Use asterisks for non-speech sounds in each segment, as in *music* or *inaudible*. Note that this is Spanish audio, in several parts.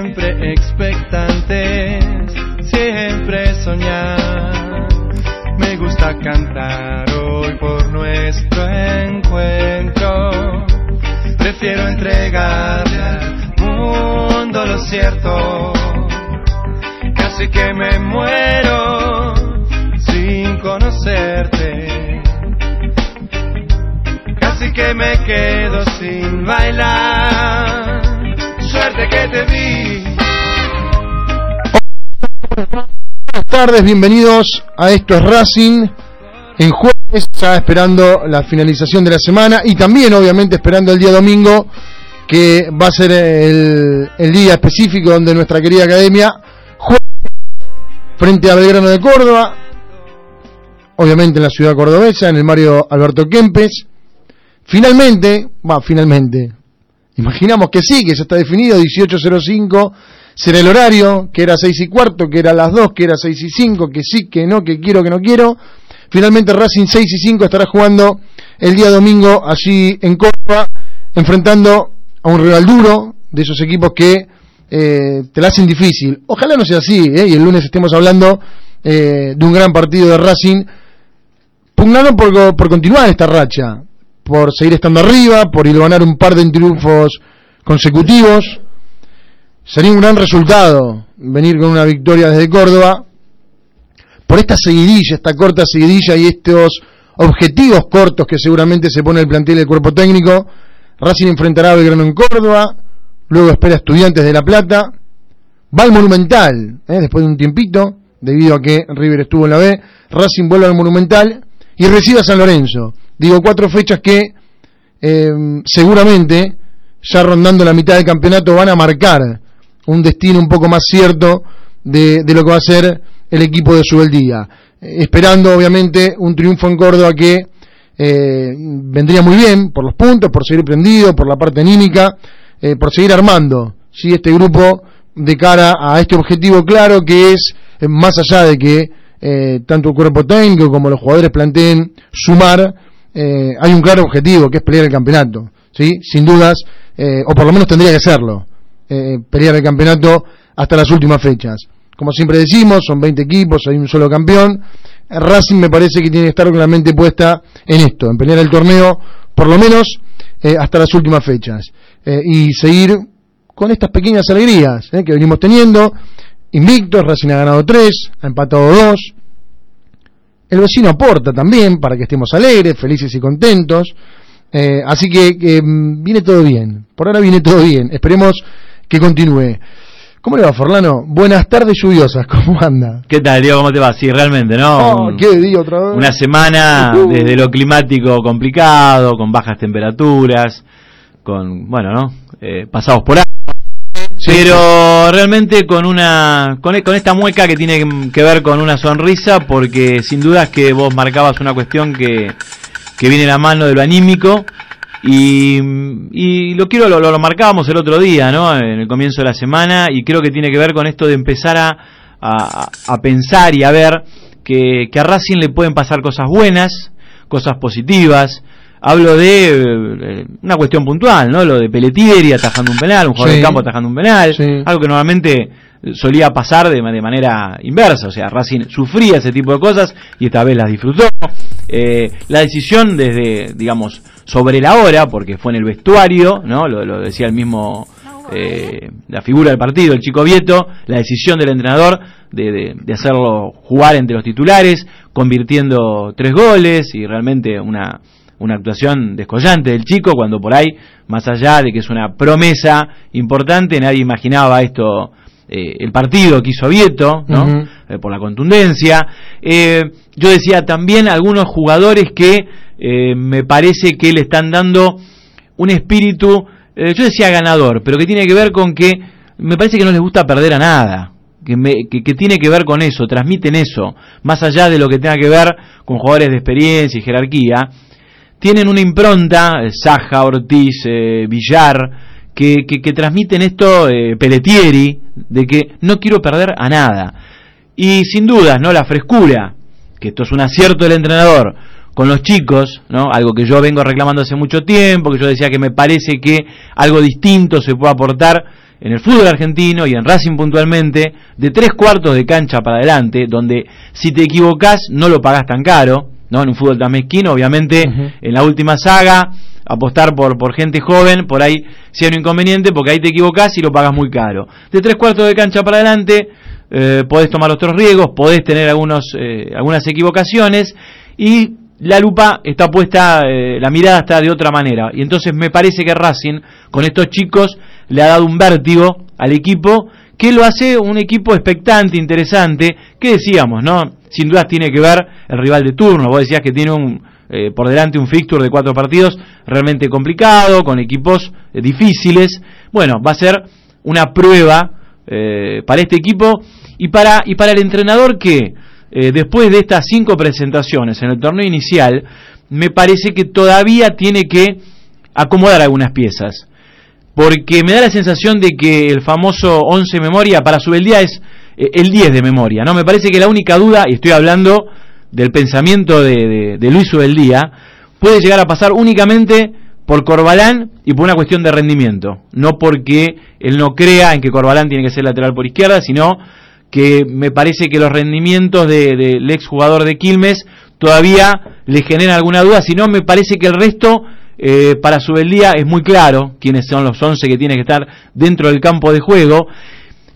siempre expectantes, siempre soñar. Me gusta cantar hoy por nuestro encuentro. Prefiero entregarle al mundo lo cierto. Casi que me muero sin conocerte. Casi que me quedo sin bailar. Buenas tardes, bienvenidos a Esto es Racing. En jueves, ya esperando la finalización de la semana y también, obviamente, esperando el día domingo, que va a ser el, el día específico donde nuestra querida academia juega frente a Belgrano de Córdoba, obviamente en la ciudad cordobesa, en el Mario Alberto Kempes. Finalmente, va, finalmente, imaginamos que sí, que ya está definido, 18.05 será el horario, que era 6 y cuarto, que era las 2, que era 6 y 5, que sí, que no, que quiero, que no quiero. Finalmente Racing 6 y 5 estará jugando el día domingo allí en Córdoba, enfrentando a un rival duro, de esos equipos que eh, te la hacen difícil. Ojalá no sea así, eh, y el lunes estemos hablando eh, de un gran partido de Racing, pugnando por, por continuar esta racha, por seguir estando arriba, por ganar un par de triunfos consecutivos. Sería un gran resultado venir con una victoria desde Córdoba por esta seguidilla, esta corta seguidilla y estos objetivos cortos que seguramente se pone el plantel del cuerpo técnico. Racing enfrentará a Belgrano en Córdoba, luego espera a Estudiantes de La Plata, va al Monumental, ¿eh? después de un tiempito, debido a que River estuvo en la B, Racing vuelve al Monumental y recibe a San Lorenzo. Digo, cuatro fechas que eh, seguramente, ya rondando la mitad del campeonato, van a marcar un destino un poco más cierto de, lo que va a ser el equipo de Subeldía. Esperando, obviamente, un triunfo en Córdoba que eh, vendría muy bien por los puntos, por seguir prendido, por la parte anímica, eh, por seguir armando ¿sí? este grupo de cara a este objetivo claro que es, eh, más allá de que tanto el cuerpo técnico como los jugadores planteen sumar, eh, hay un claro objetivo que es pelear el campeonato. ¿sí? Sin dudas, eh, o por lo menos tendría que serlo, eh, pelear el campeonato hasta las últimas fechas. Como siempre decimos, son 20 equipos, hay un solo campeón. Racing me parece que tiene que estar con la mente puesta en esto, en pelear el torneo, por lo menos eh, hasta las últimas fechas. Y seguir con estas pequeñas alegrías que venimos teniendo. Invictos, Racing ha ganado 3, ha empatado 2. El vecino aporta también para que estemos alegres, felices y contentos. Eh, así que mm, viene todo bien. Por ahora viene todo bien. Esperemos que continúe. ¿Cómo le va, Forlano? Buenas tardes lluviosas, *laughs* ¿cómo anda? ¿Qué tal, Diego? ¿Cómo te va? Sí, realmente, ¿no? Oh, ¿Qué día otra vez? Una semana Uh. desde lo climático complicado, con bajas temperaturas, con, bueno, ¿no? Eh, pasados por agua. Sí, Pero realmente con una con, e- con esta mueca que tiene que ver con una sonrisa, porque sin duda es que vos marcabas una cuestión que, que viene a la mano de lo anímico. Y, y lo quiero, lo, lo marcábamos el otro día, ¿no? En el comienzo de la semana, y creo que tiene que ver con esto de empezar a, a, a pensar y a ver que, que a Racing le pueden pasar cosas buenas, cosas positivas. Hablo de eh, una cuestión puntual, ¿no? Lo de Pelletieri atajando un penal, un jugador Sí. de campo atajando un penal, Sí. algo que normalmente solía pasar de manera inversa, o sea, Racing sufría ese tipo de cosas y esta vez las disfrutó. Eh, la decisión desde, digamos, sobre la hora, porque fue en el vestuario, ¿no? Lo, lo decía el mismo, eh, la figura del partido, el chico Vieto, la decisión del entrenador de, de- de hacerlo jugar entre los titulares, convirtiendo tres goles y realmente una, una actuación descollante del chico cuando por ahí, más allá de que es una promesa importante, nadie imaginaba esto, eh, el partido que hizo Vieto, ¿no? Eh, por la contundencia. Eh, yo decía también algunos jugadores que eh, me parece que le están dando un espíritu, yo decía ganador, pero que tiene que ver con que me parece que no les gusta perder a nada. Que, me- que- que tiene que ver con eso, transmiten eso, más allá de lo que tenga que ver con jugadores de experiencia y jerarquía, tienen una impronta, eh, Saja, Ortiz, eh, Villar, que, que, que transmiten esto, eh, Pelletieri, de que no quiero perder a nada. Y sin dudas, ¿no? La frescura, que esto es un acierto del entrenador con los chicos, ¿no? Algo que yo vengo reclamando hace mucho tiempo, que yo decía que me parece que algo distinto se puede aportar en el fútbol argentino y en Racing puntualmente, de tres cuartos de cancha para adelante, donde si te equivocas no lo pagás tan caro, ¿no? En un fútbol tan mezquino, obviamente, en la última saga, apostar por, por gente joven, por ahí sea un inconveniente, porque ahí te equivocás y lo pagas muy caro. De tres cuartos de cancha para adelante, eh, podés tomar otros riesgos, podés tener algunos, eh, algunas equivocaciones, y la lupa está puesta, eh, la mirada está de otra manera. Y entonces me parece que Racing, con estos chicos, le ha dado un vértigo al equipo que lo hace un equipo expectante, interesante, que decíamos, ¿no? Sin dudas tiene que ver el rival de turno. Vos decías que tiene un, eh, por delante un fixture de cuatro partidos realmente complicado, con equipos eh, difíciles. Bueno, va a ser una prueba para este equipo y para, y para el entrenador que eh, después de estas cinco presentaciones en el torneo inicial, me parece que todavía tiene que acomodar algunas piezas. Porque me da la sensación de que el famoso 11 memoria para Subeldía es eh, el 10 de memoria. ¿no? Me parece que la única duda, y estoy hablando del pensamiento de, de, Luis Subeldía, puede llegar a pasar únicamente por Corbalán y por una cuestión de rendimiento. No porque él no crea en que Corbalán tiene que ser lateral por izquierda, sino que me parece que los rendimientos del de, ex exjugador de Quilmes todavía le generan alguna duda, si no me parece que el resto eh, para Subeldía es muy claro quiénes son los 11 que tienen que estar dentro del campo de juego.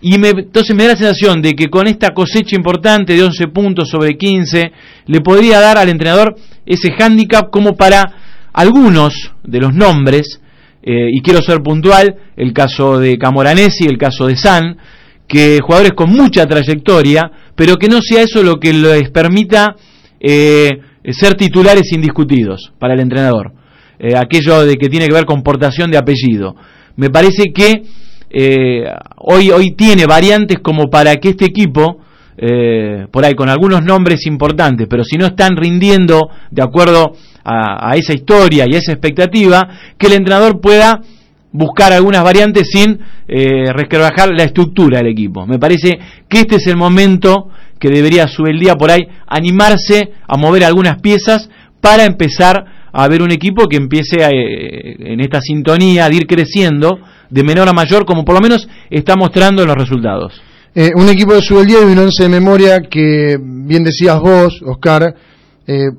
Y me, entonces me da la sensación de que con esta cosecha importante de 11 puntos sobre 15, le podría dar al entrenador ese hándicap como para algunos de los nombres, eh, y quiero ser puntual, el caso de Camoranesi, el caso de San, que jugadores con mucha trayectoria, pero que no sea eso lo que les permita eh, ser titulares indiscutidos para el entrenador. Eh, aquello de que tiene que ver con portación de apellido. Me parece que eh, hoy, hoy tiene variantes como para que este equipo, por ahí con algunos nombres importantes, pero si no están rindiendo de acuerdo a, a esa historia y a esa expectativa, que el entrenador pueda buscar algunas variantes sin eh, la estructura del equipo. Me parece que este es el momento que debería subir el día por ahí, animarse a mover algunas piezas para empezar a ver un equipo que empiece eh, en esta sintonía de ir creciendo de menor a mayor, como por lo menos está mostrando en los resultados. Eh, un equipo de Subeldía y un once de memoria que, bien decías vos, Oscar, eh,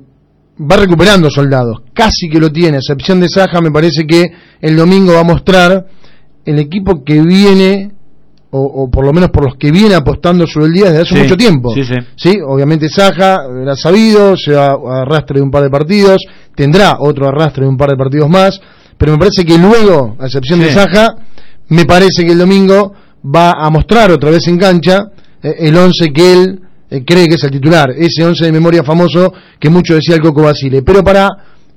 va recuperando soldados, casi que lo tiene, excepción de Saja, me parece que el domingo va a mostrar el equipo que viene, o, por lo menos por los que viene apostando sobre el día desde hace mucho tiempo. Sí, sí. sí, obviamente Saja era sabido, se va a arrastre de un par de partidos, tendrá otro arrastre de un par de partidos más, pero me parece que luego, a excepción de Saja, me parece que el domingo va a mostrar otra vez en cancha eh, el once que él eh, cree que es el titular, ese 11 de memoria famoso que mucho decía el Coco Basile. Pero para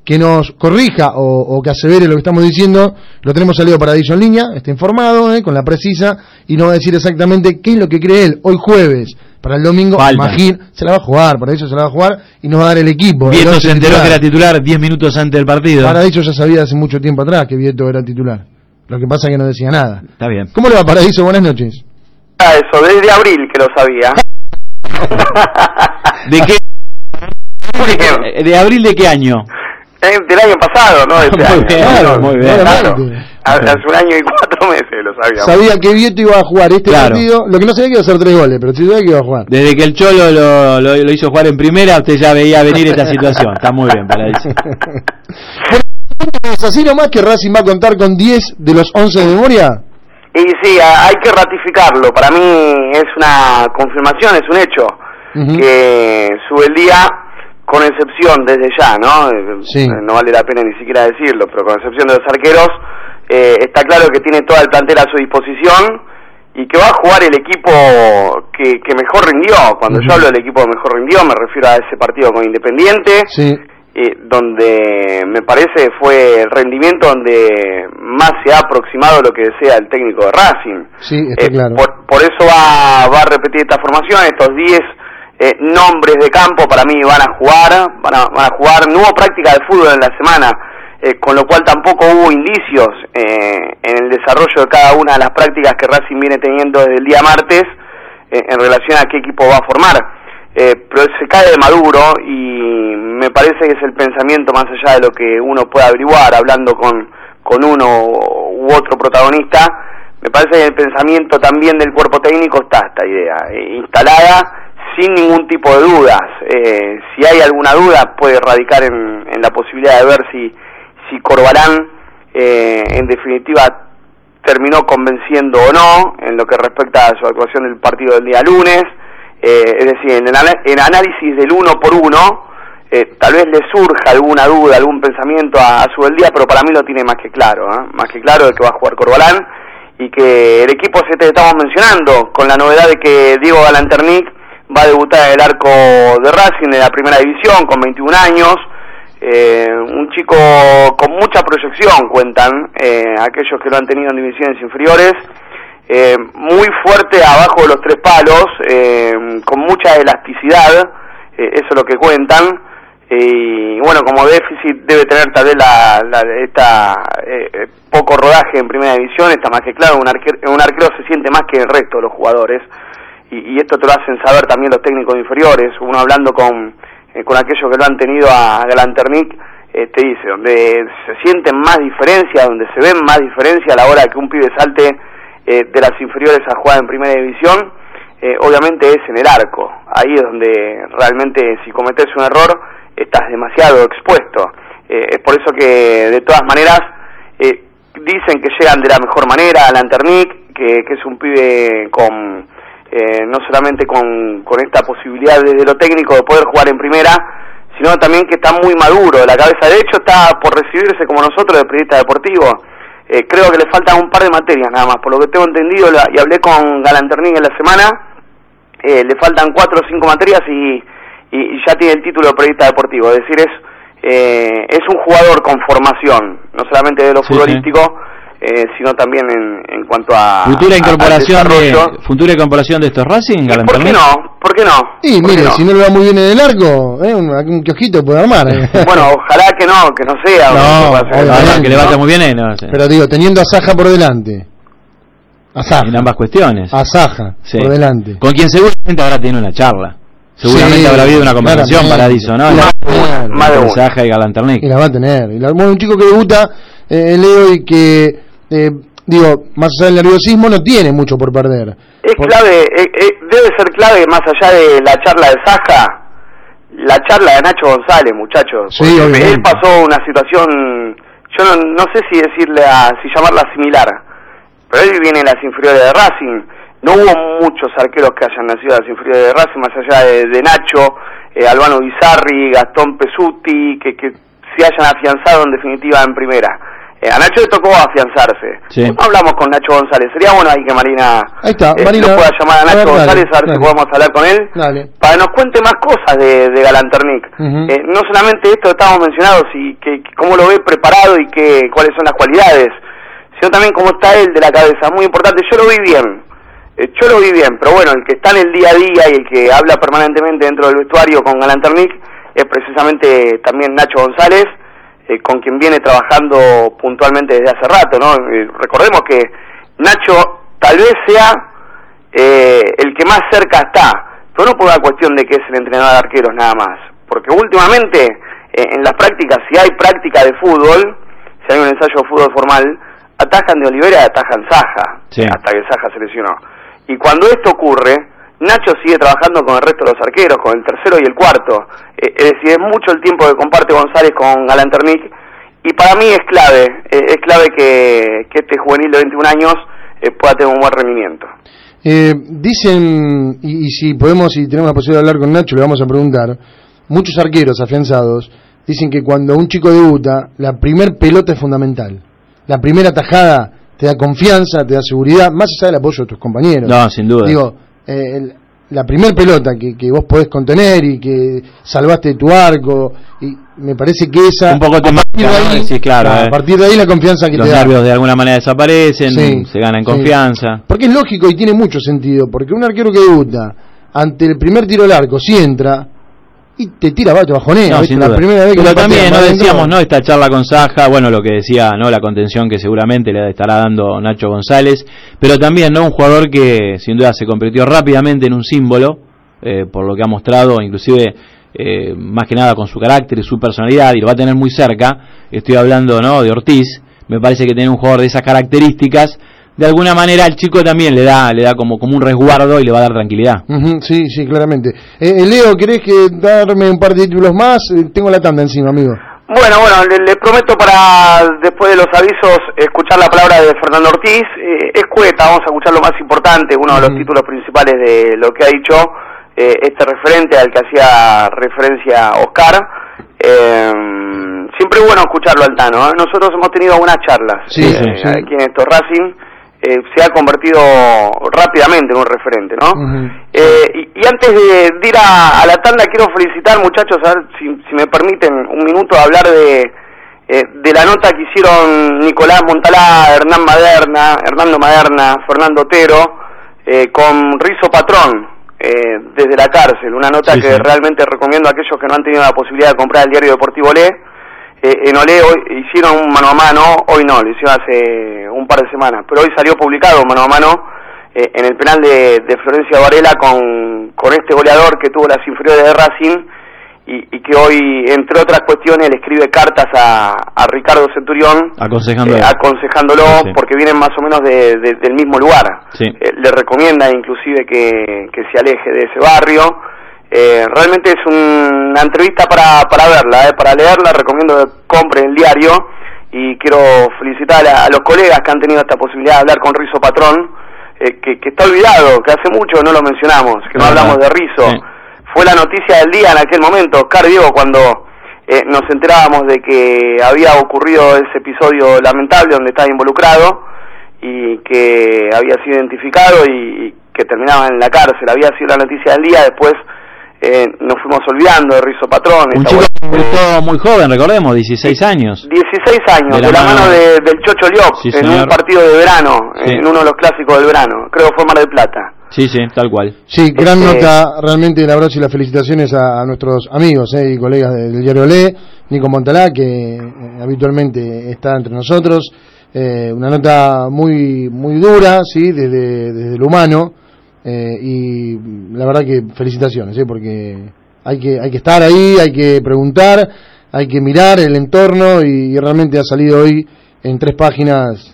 que nos corrija o, que asevere lo que estamos diciendo, lo tenemos salido para en línea, está informado, eh, con la precisa, y nos va a decir exactamente qué es lo que cree él hoy jueves. Para el domingo, imagín, se la va a jugar, para eso se la va a jugar y nos va a dar el equipo. Vieto se enteró que era titular 10 minutos antes del partido. Para eso ya sabía hace mucho tiempo atrás que Vieto era titular. Lo que pasa es que no decía nada. Está bien. ¿Cómo le va Paradiso? Buenas noches. Ah, eso, desde abril que lo sabía. ¿De qué? ¿De abril de qué año? Eh, del año pasado, ¿no? De este *laughs* año. muy bien. Hace un año y cuatro meses lo sabía. Sabía que Vieto iba a jugar este partido, lo que no sabía que iba a hacer tres goles, pero sí sabía que iba a jugar. Desde que el Cholo lo, lo, hizo jugar en primera, usted ya veía venir esta situación. Está muy bien para eso. *laughs* ¿Es así nomás que Racing va a contar con 10 de los 11 de memoria? Y sí, hay que ratificarlo. Para mí es una confirmación, es un hecho. Que sube el día, con excepción desde ya, ¿no? Eh, no vale la pena ni siquiera decirlo, pero con excepción de los arqueros, eh, está claro que tiene toda el plantel a su disposición y que va a jugar el equipo que, que mejor rindió. Cuando yo hablo del equipo que mejor rindió, me refiero a ese partido con Independiente. Sí eh, donde me parece fue el rendimiento donde más se ha aproximado lo que desea el técnico de Racing. Sí, está eh, claro. Por, eso va, va, a repetir esta formación, estos 10 eh, nombres de campo para mí van a jugar, van a, van a jugar, no hubo práctica de fútbol en la semana, con lo cual tampoco hubo indicios en el desarrollo de cada una de las prácticas que Racing viene teniendo desde el día martes en relación a qué equipo va a formar. pero se cae de Maduro y me parece que es el pensamiento más allá de lo que uno pueda averiguar hablando con, con uno u otro protagonista, me parece que el pensamiento también del cuerpo técnico está esta idea, eh, instalada sin ningún tipo de dudas. Eh, si hay alguna duda puede radicar en, la posibilidad de ver si, si Corbalán eh, en definitiva terminó convenciendo o no en lo que respecta a su actuación del partido del día lunes. es decir, en el análisis del uno por uno, tal vez le surja alguna duda, algún pensamiento a, su del día, pero para mí lo tiene más que claro, más que claro de que va a jugar Corbalán y que el equipo se te estamos mencionando, con la novedad de que Diego Galanternic va a debutar en el arco de Racing de la primera división con 21 años, eh, un chico con mucha proyección, cuentan eh, aquellos que lo han tenido en divisiones inferiores, eh, muy fuerte abajo de los tres palos, con mucha elasticidad, eso es lo que cuentan, y bueno, como déficit debe tener tal vez la, esta eh, poco rodaje en primera división, está más que claro, un arquero, un arquero se siente más que el resto de los jugadores y, esto te lo hacen saber también los técnicos inferiores, uno hablando con, eh, con aquellos que lo han tenido a Galanternic, eh, te dice, donde se sienten más diferencias, donde se ven más diferencias a la hora que un pibe salte de las inferiores a jugar en primera división, obviamente es en el arco, ahí es donde realmente si cometes un error, estás demasiado expuesto. Eh, es por eso que, de todas maneras, eh, dicen que llegan de la mejor manera a Lanternic, que, que es un pibe con, eh, no solamente con, con esta posibilidad desde lo técnico de poder jugar en primera, sino también que está muy maduro. La cabeza, de hecho, está por recibirse como nosotros de periodista deportivo. creo que le faltan un par de materias nada más, por lo que tengo entendido, y hablé con Galanternic en la semana, le faltan cuatro o cinco materias y y, ya tiene el título de periodista deportivo, es decir, es, eh, es un jugador con formación, no solamente de lo futbolístico, Eh, sino también en, en cuanto a futura incorporación de futura incorporación de estos Racing ¿por qué no? ¿por qué no? y mire si no le va muy bien en el arco ¿eh? un, un kiosquito puede armar ¿eh? *laughs* bueno ojalá que no que no sea no, que le vaya muy bien eh, pero digo teniendo a Saja por delante a Saja en ambas cuestiones a Saja por delante con quien seguramente ahora tiene una charla Seguramente habrá habido una conversación, Paradiso, ¿no? Más de mensaje y Galanternic. Y la va a tener. Y bueno, un chico que debuta, eh, Leo, y que, eh, digo, más allá del nerviosismo, no tiene mucho por perder. Es clave, eh, eh, debe ser clave, más allá de la charla de Saja, la charla de Nacho González, muchachos. Sí, él pasó una situación, yo no, no sé si decirle, a, si llamarla similar, pero él viene en las inferiores de Racing no hubo muchos arqueros que hayan nacido a las inferiores de Racing, más allá de, Nacho, eh, Albano Bizarri, Gastón Pesuti, que, que se hayan afianzado en definitiva en primera. Eh, a Nacho le tocó afianzarse. No hablamos con Nacho González. Sería bueno ahí que Marina, ahí está, eh, Marina pueda llamar a Nacho González a ver si podemos hablar con él. Para que nos cuente más cosas de, de Galanternic. Eh, no solamente esto que estamos mencionados y que, cómo lo ve preparado y que cuáles son las cualidades, sino también cómo está él de la cabeza. Muy importante. Yo lo vi bien. Yo lo vi bien, pero bueno, el que está en el día a día y el que habla permanentemente dentro del vestuario con Galanternic es precisamente también Nacho González, eh, con quien viene trabajando puntualmente desde hace rato, ¿no? Eh, recordemos que Nacho tal vez sea el que más cerca está, pero no por una cuestión de que es el entrenador de arqueros nada más, porque últimamente en las prácticas, si hay práctica de fútbol, si hay un ensayo de fútbol formal, atajan de Olivera y atajan Saja, hasta que Saja se lesionó. Y cuando esto ocurre, Nacho sigue trabajando con el resto de los arqueros, con el tercero y el cuarto. Eh, es decir, es mucho el tiempo que comparte González con Galanternic. Y para mí es clave, eh, es clave que, este juvenil de 21 años eh, pueda tener un buen rendimiento. dicen, y, y, si podemos, si tenemos la posibilidad de hablar con Nacho, le vamos a preguntar, muchos arqueros afianzados dicen que cuando un chico debuta, la primer pelota es fundamental. La primera tajada te da confianza, te da seguridad, más allá del apoyo de tus compañeros. No, sin duda. Digo, eh, la primer pelota que, que, vos podés contener y que salvaste tu arco, y me parece que esa. Un poco te sí, claro. A eh. partir de ahí la confianza que Los te da. Los nervios de alguna manera desaparecen, se gana en confianza. Porque es lógico y tiene mucho sentido, porque un arquero que debuta ante el primer tiro al arco, si entra, y te tira te bajonea. No, la primera vez que Pero también, no decíamos, ¿no? Esta charla con Saja, bueno, lo que decía, ¿no? La contención que seguramente le estará dando Nacho González, pero también, ¿no? Un jugador que sin duda se convirtió rápidamente en un símbolo, eh, por lo que ha mostrado, inclusive, eh, más que nada con su carácter y su personalidad, y lo va a tener muy cerca. Estoy hablando, ¿no? De Ortiz. Me parece que tener un jugador de esas características de alguna manera al chico también le da le da como como un resguardo y le va a dar tranquilidad. sí, sí, claramente. Eh, Leo, ¿querés que darme un par de títulos más? tengo la tanda encima, amigo. Bueno, bueno, les prometo para después de los avisos escuchar la palabra de Fernando Ortiz. Eh, es cueta, vamos a escuchar lo más importante, uno de los títulos principales de lo que ha dicho eh, este referente al que hacía referencia Oscar. Eh, siempre es bueno escucharlo al Tano. Nosotros hemos tenido algunas charlas aquí en esto Racing. Se ha convertido rápidamente en un referente, ¿no? y, antes de, ir a, la tanda, quiero felicitar, muchachos, a ver si, si me permiten un minuto de hablar de, de la nota que hicieron Nicolás Montalá, Hernán Maderna, Hernando Maderna, Fernando Otero, con Rizo Patrón, eh, desde la cárcel, una nota que realmente recomiendo a aquellos que no han tenido la posibilidad de comprar el diario deportivo Olé. Eh, en Olé hoy hicieron un mano a mano, hoy no, lo hicieron hace un par de semanas, pero hoy salió publicado mano a mano eh, en el penal de, de Florencia Varela con, con este goleador que tuvo las inferiores de Racing y, que hoy, entre otras cuestiones, le escribe cartas a, a Ricardo Centurión aconsejándolo, eh, aconsejándolo porque vienen más o menos de, del mismo lugar. Eh, le recomienda inclusive que, que, se aleje de ese barrio. Eh, realmente es una entrevista para, para verla, para leerla, recomiendo que compren el diario. Y quiero felicitar a, los colegas que han tenido esta posibilidad de hablar con Rizo Patrón, que, que, está olvidado, que hace mucho no lo mencionamos, que no, hablamos de Rizo. Fue la noticia del día en aquel momento, Oscar Diego, cuando eh, nos enterábamos de que había ocurrido ese episodio lamentable donde estaba involucrado y que había sido identificado y, que terminaba en la cárcel. Había sido la noticia del día, después eh, nos fuimos olvidando de Rizo Patrón. Un chico muy joven, recordemos, 16 años. 16 años, de la, mano, del Chocho Liop, en un partido de verano, en uno de los clásicos del verano, creo que fue Mar del Plata. Sí, sí, tal cual. Sí, gran este, nota, realmente el abrazo y las felicitaciones a, nuestros amigos eh, y colegas del diario Le, Nico Montalá, que eh, habitualmente está entre nosotros. Eh, una nota muy muy dura, sí, desde, desde lo humano. Y la verdad que felicitaciones, porque hay que, hay que estar ahí, hay que preguntar, hay que mirar el entorno y, realmente ha salido hoy en tres páginas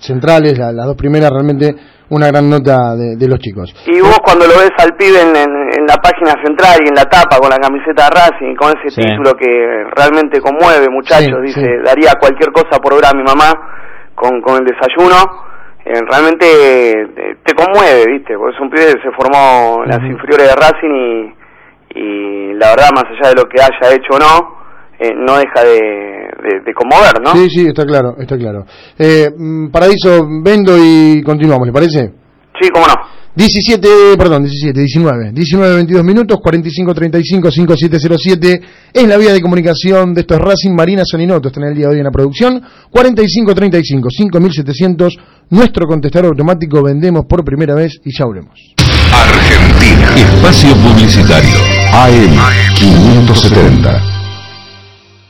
centrales, las dos primeras realmente una gran nota de, los chicos. Y vos cuando lo ves al pibe en, la página central y en la tapa con la camiseta de Racing, con ese título que realmente conmueve, muchachos, dice, daría cualquier cosa por ver a mi mamá con, con el desayuno, eh, realmente eh, te, conmueve, ¿viste? Porque es un pibe que se formó en las inferiores de Racing y, y la verdad, más allá de lo que haya hecho o no, eh, no deja de, de, conmover, ¿no? Sí, sí, está claro, está claro. Eh, mm, Paraíso, vendo y continuamos, ¿le parece? Sí, cómo no. 17, perdón, 17, 19, 19, 22 minutos, 45, 35, 5707 es la vía de comunicación de estos Racing Marina Soninoto, está en el día de hoy en la producción, 45, 35, 5700, nuestro contestador automático. Vendemos por primera vez y ya hablemos. Argentina, espacio publicitario, AM 570.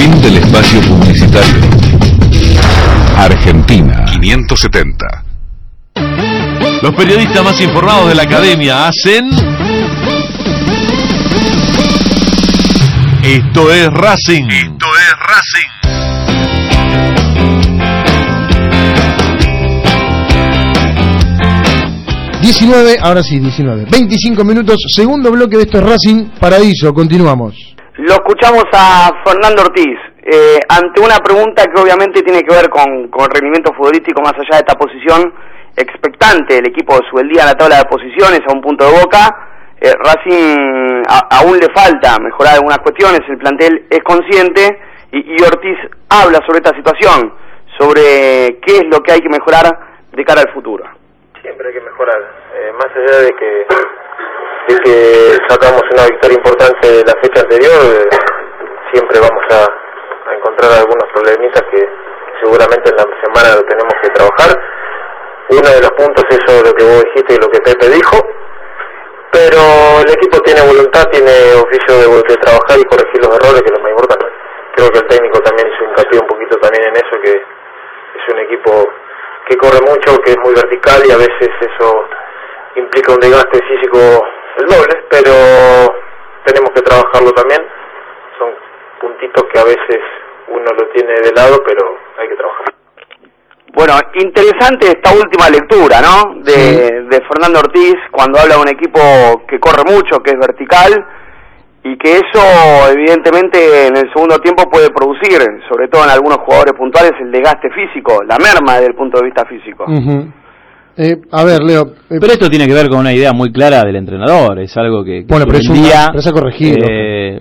Fin del espacio publicitario. Argentina 570. Los periodistas más informados de la academia hacen... Esto es Racing. Esto es Racing. ...19, ahora sí, 19... ...25 minutos, segundo bloque de esto es Racing... ...Paradiso, continuamos... Lo escuchamos a Fernando Ortiz, eh, ante una pregunta que obviamente tiene que ver con, con, el rendimiento futbolístico más allá de esta posición expectante del equipo de Subeldía en la tabla de posiciones a un punto de boca. Eh, Racing aún le falta mejorar algunas cuestiones, el plantel es consciente y, Ortiz habla sobre esta situación, sobre qué es lo que hay que mejorar de cara al futuro. Siempre hay que mejorar, eh, más allá de que de que sacamos una victoria importante la fecha anterior, eh, siempre vamos a, encontrar algunos problemitas que seguramente en la semana lo tenemos que trabajar. Uno de los puntos es eso lo que vos dijiste y lo que Pepe dijo, pero el equipo tiene voluntad, tiene oficio de, trabajar y corregir los errores, que es lo más importante. Creo que el técnico también hizo hincapié un poquito también en eso, que es un equipo que corre mucho, que es muy vertical y a veces eso implica un desgaste físico el doble, pero tenemos que trabajarlo también. Son puntitos que a veces uno lo tiene de lado, pero hay que trabajar. Bueno, interesante esta última lectura, ¿no? De, de Fernando Ortiz, cuando habla de un equipo que corre mucho, que es vertical, y que eso evidentemente en el segundo tiempo puede producir, sobre todo en algunos jugadores puntuales, el desgaste físico, la merma desde el punto de vista físico. Eh, a ver, Leo. Eh, pero esto tiene que ver con una idea muy clara del entrenador. Es algo que. bueno, pero es, a corregir. Eh,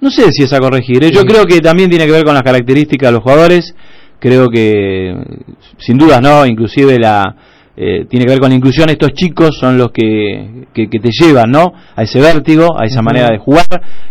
no sé si es a corregir. Yo creo que también tiene que ver con las características de los jugadores. Creo que, sin dudas, ¿no? Inclusive la, eh, tiene que ver con la inclusión, estos chicos son los que, que, te llevan, ¿no? A ese vértigo, a esa manera de jugar,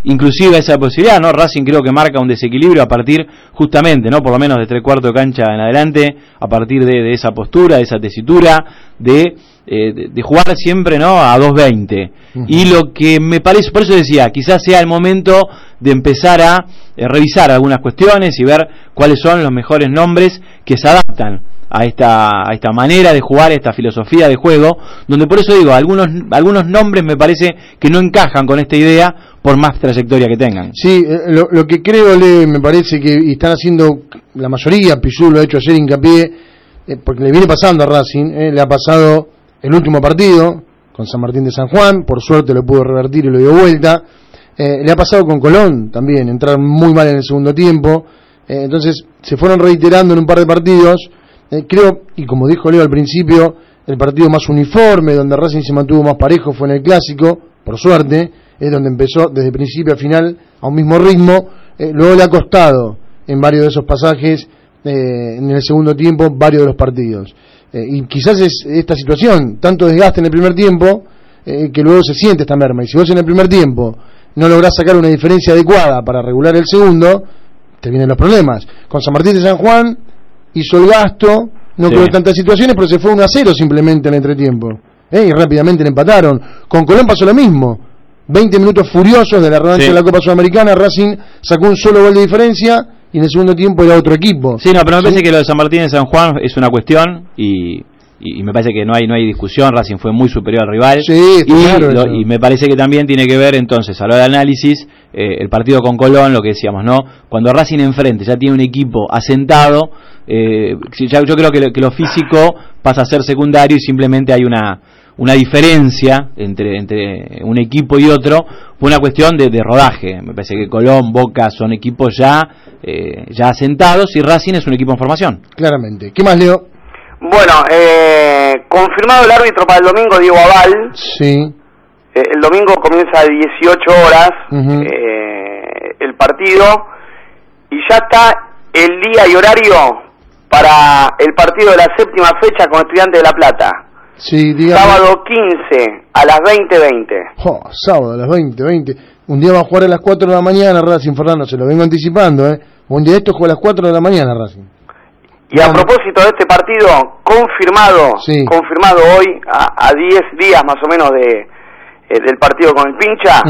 inclusive a esa posibilidad, ¿no? Racing creo que marca un desequilibrio a partir, justamente, ¿no? Por lo menos de tres cuartos de cancha en adelante, a partir de, esa postura, de esa tesitura, de, eh, de, jugar siempre, ¿no? A 2.20. Y lo que me parece, por eso decía, quizás sea el momento de empezar a eh, revisar algunas cuestiones y ver cuáles son los mejores nombres que se adaptan a esta, a esta manera de jugar, a esta filosofía de juego, donde por eso digo, algunos, algunos nombres me parece que no encajan con esta idea por más trayectoria que tengan. Sí, eh, lo, que creo, Le, me parece que están haciendo la mayoría, Pichu lo ha hecho ayer hincapié, eh, porque le viene pasando a Racing, eh, le ha pasado el último partido con San Martín de San Juan, por suerte lo pudo revertir y lo dio vuelta, le ha pasado con Colón también, entrar muy mal en el segundo tiempo, entonces se fueron reiterando en un par de partidos, eh, creo, y como dijo Leo al principio, el partido más uniforme, donde Racing se mantuvo más parejo, fue en el clásico, por suerte, es donde empezó desde principio a final a un mismo ritmo. Eh, luego le ha costado en varios de esos pasajes, eh, en el segundo tiempo, varios de los partidos. y quizás es esta situación, tanto desgaste en el primer tiempo, que luego se siente esta merma. Y si vos en el primer tiempo no lográs sacar una diferencia adecuada para regular el segundo, te vienen los problemas. Con San Martín de San Juan hizo el gasto, no sí. tantas situaciones, pero se fue 1 a 0 simplemente en el entretiempo. ¿eh? Y rápidamente le empataron. Con Colón pasó lo mismo. 20 minutos furiosos de la revancha de la Copa Sudamericana, Racing sacó un solo gol de diferencia y en el segundo tiempo era otro equipo. Sí, no, pero me parece que lo de San Martín y San Juan es una cuestión y, y, me parece que no hay no hay discusión, Racing fue muy superior al rival. Sí, y, y me parece que también tiene que ver entonces a lo de análisis eh, el partido con Colón, lo que decíamos, ¿no? Cuando Racing enfrente ya tiene un equipo asentado, eh, yo creo que lo, físico pasa a ser secundario y simplemente hay una, una diferencia entre, entre un equipo y otro por una cuestión de, rodaje. Me parece que Colón, Boca son equipos ya, eh, ya asentados y Racing es un equipo en formación. Claramente. ¿Qué más, Leo? Bueno, eh, confirmado el árbitro para el domingo, Diego Aval. Sí. Eh, el domingo comienza a 18 horas eh, el partido y ya está el día y horario para el partido de la séptima fecha con Estudiantes de La Plata. Sí, Sábado 15 a las 20.20. sábado a las 20.20. Un día va a jugar a las 4 de la mañana Racing Fernando, se lo vengo anticipando. ¿eh? Un día esto juega a las 4 de la mañana Racing. Y a propósito de este partido, confirmado, confirmado hoy, a 10 días más o menos de, eh, del partido con el pincha,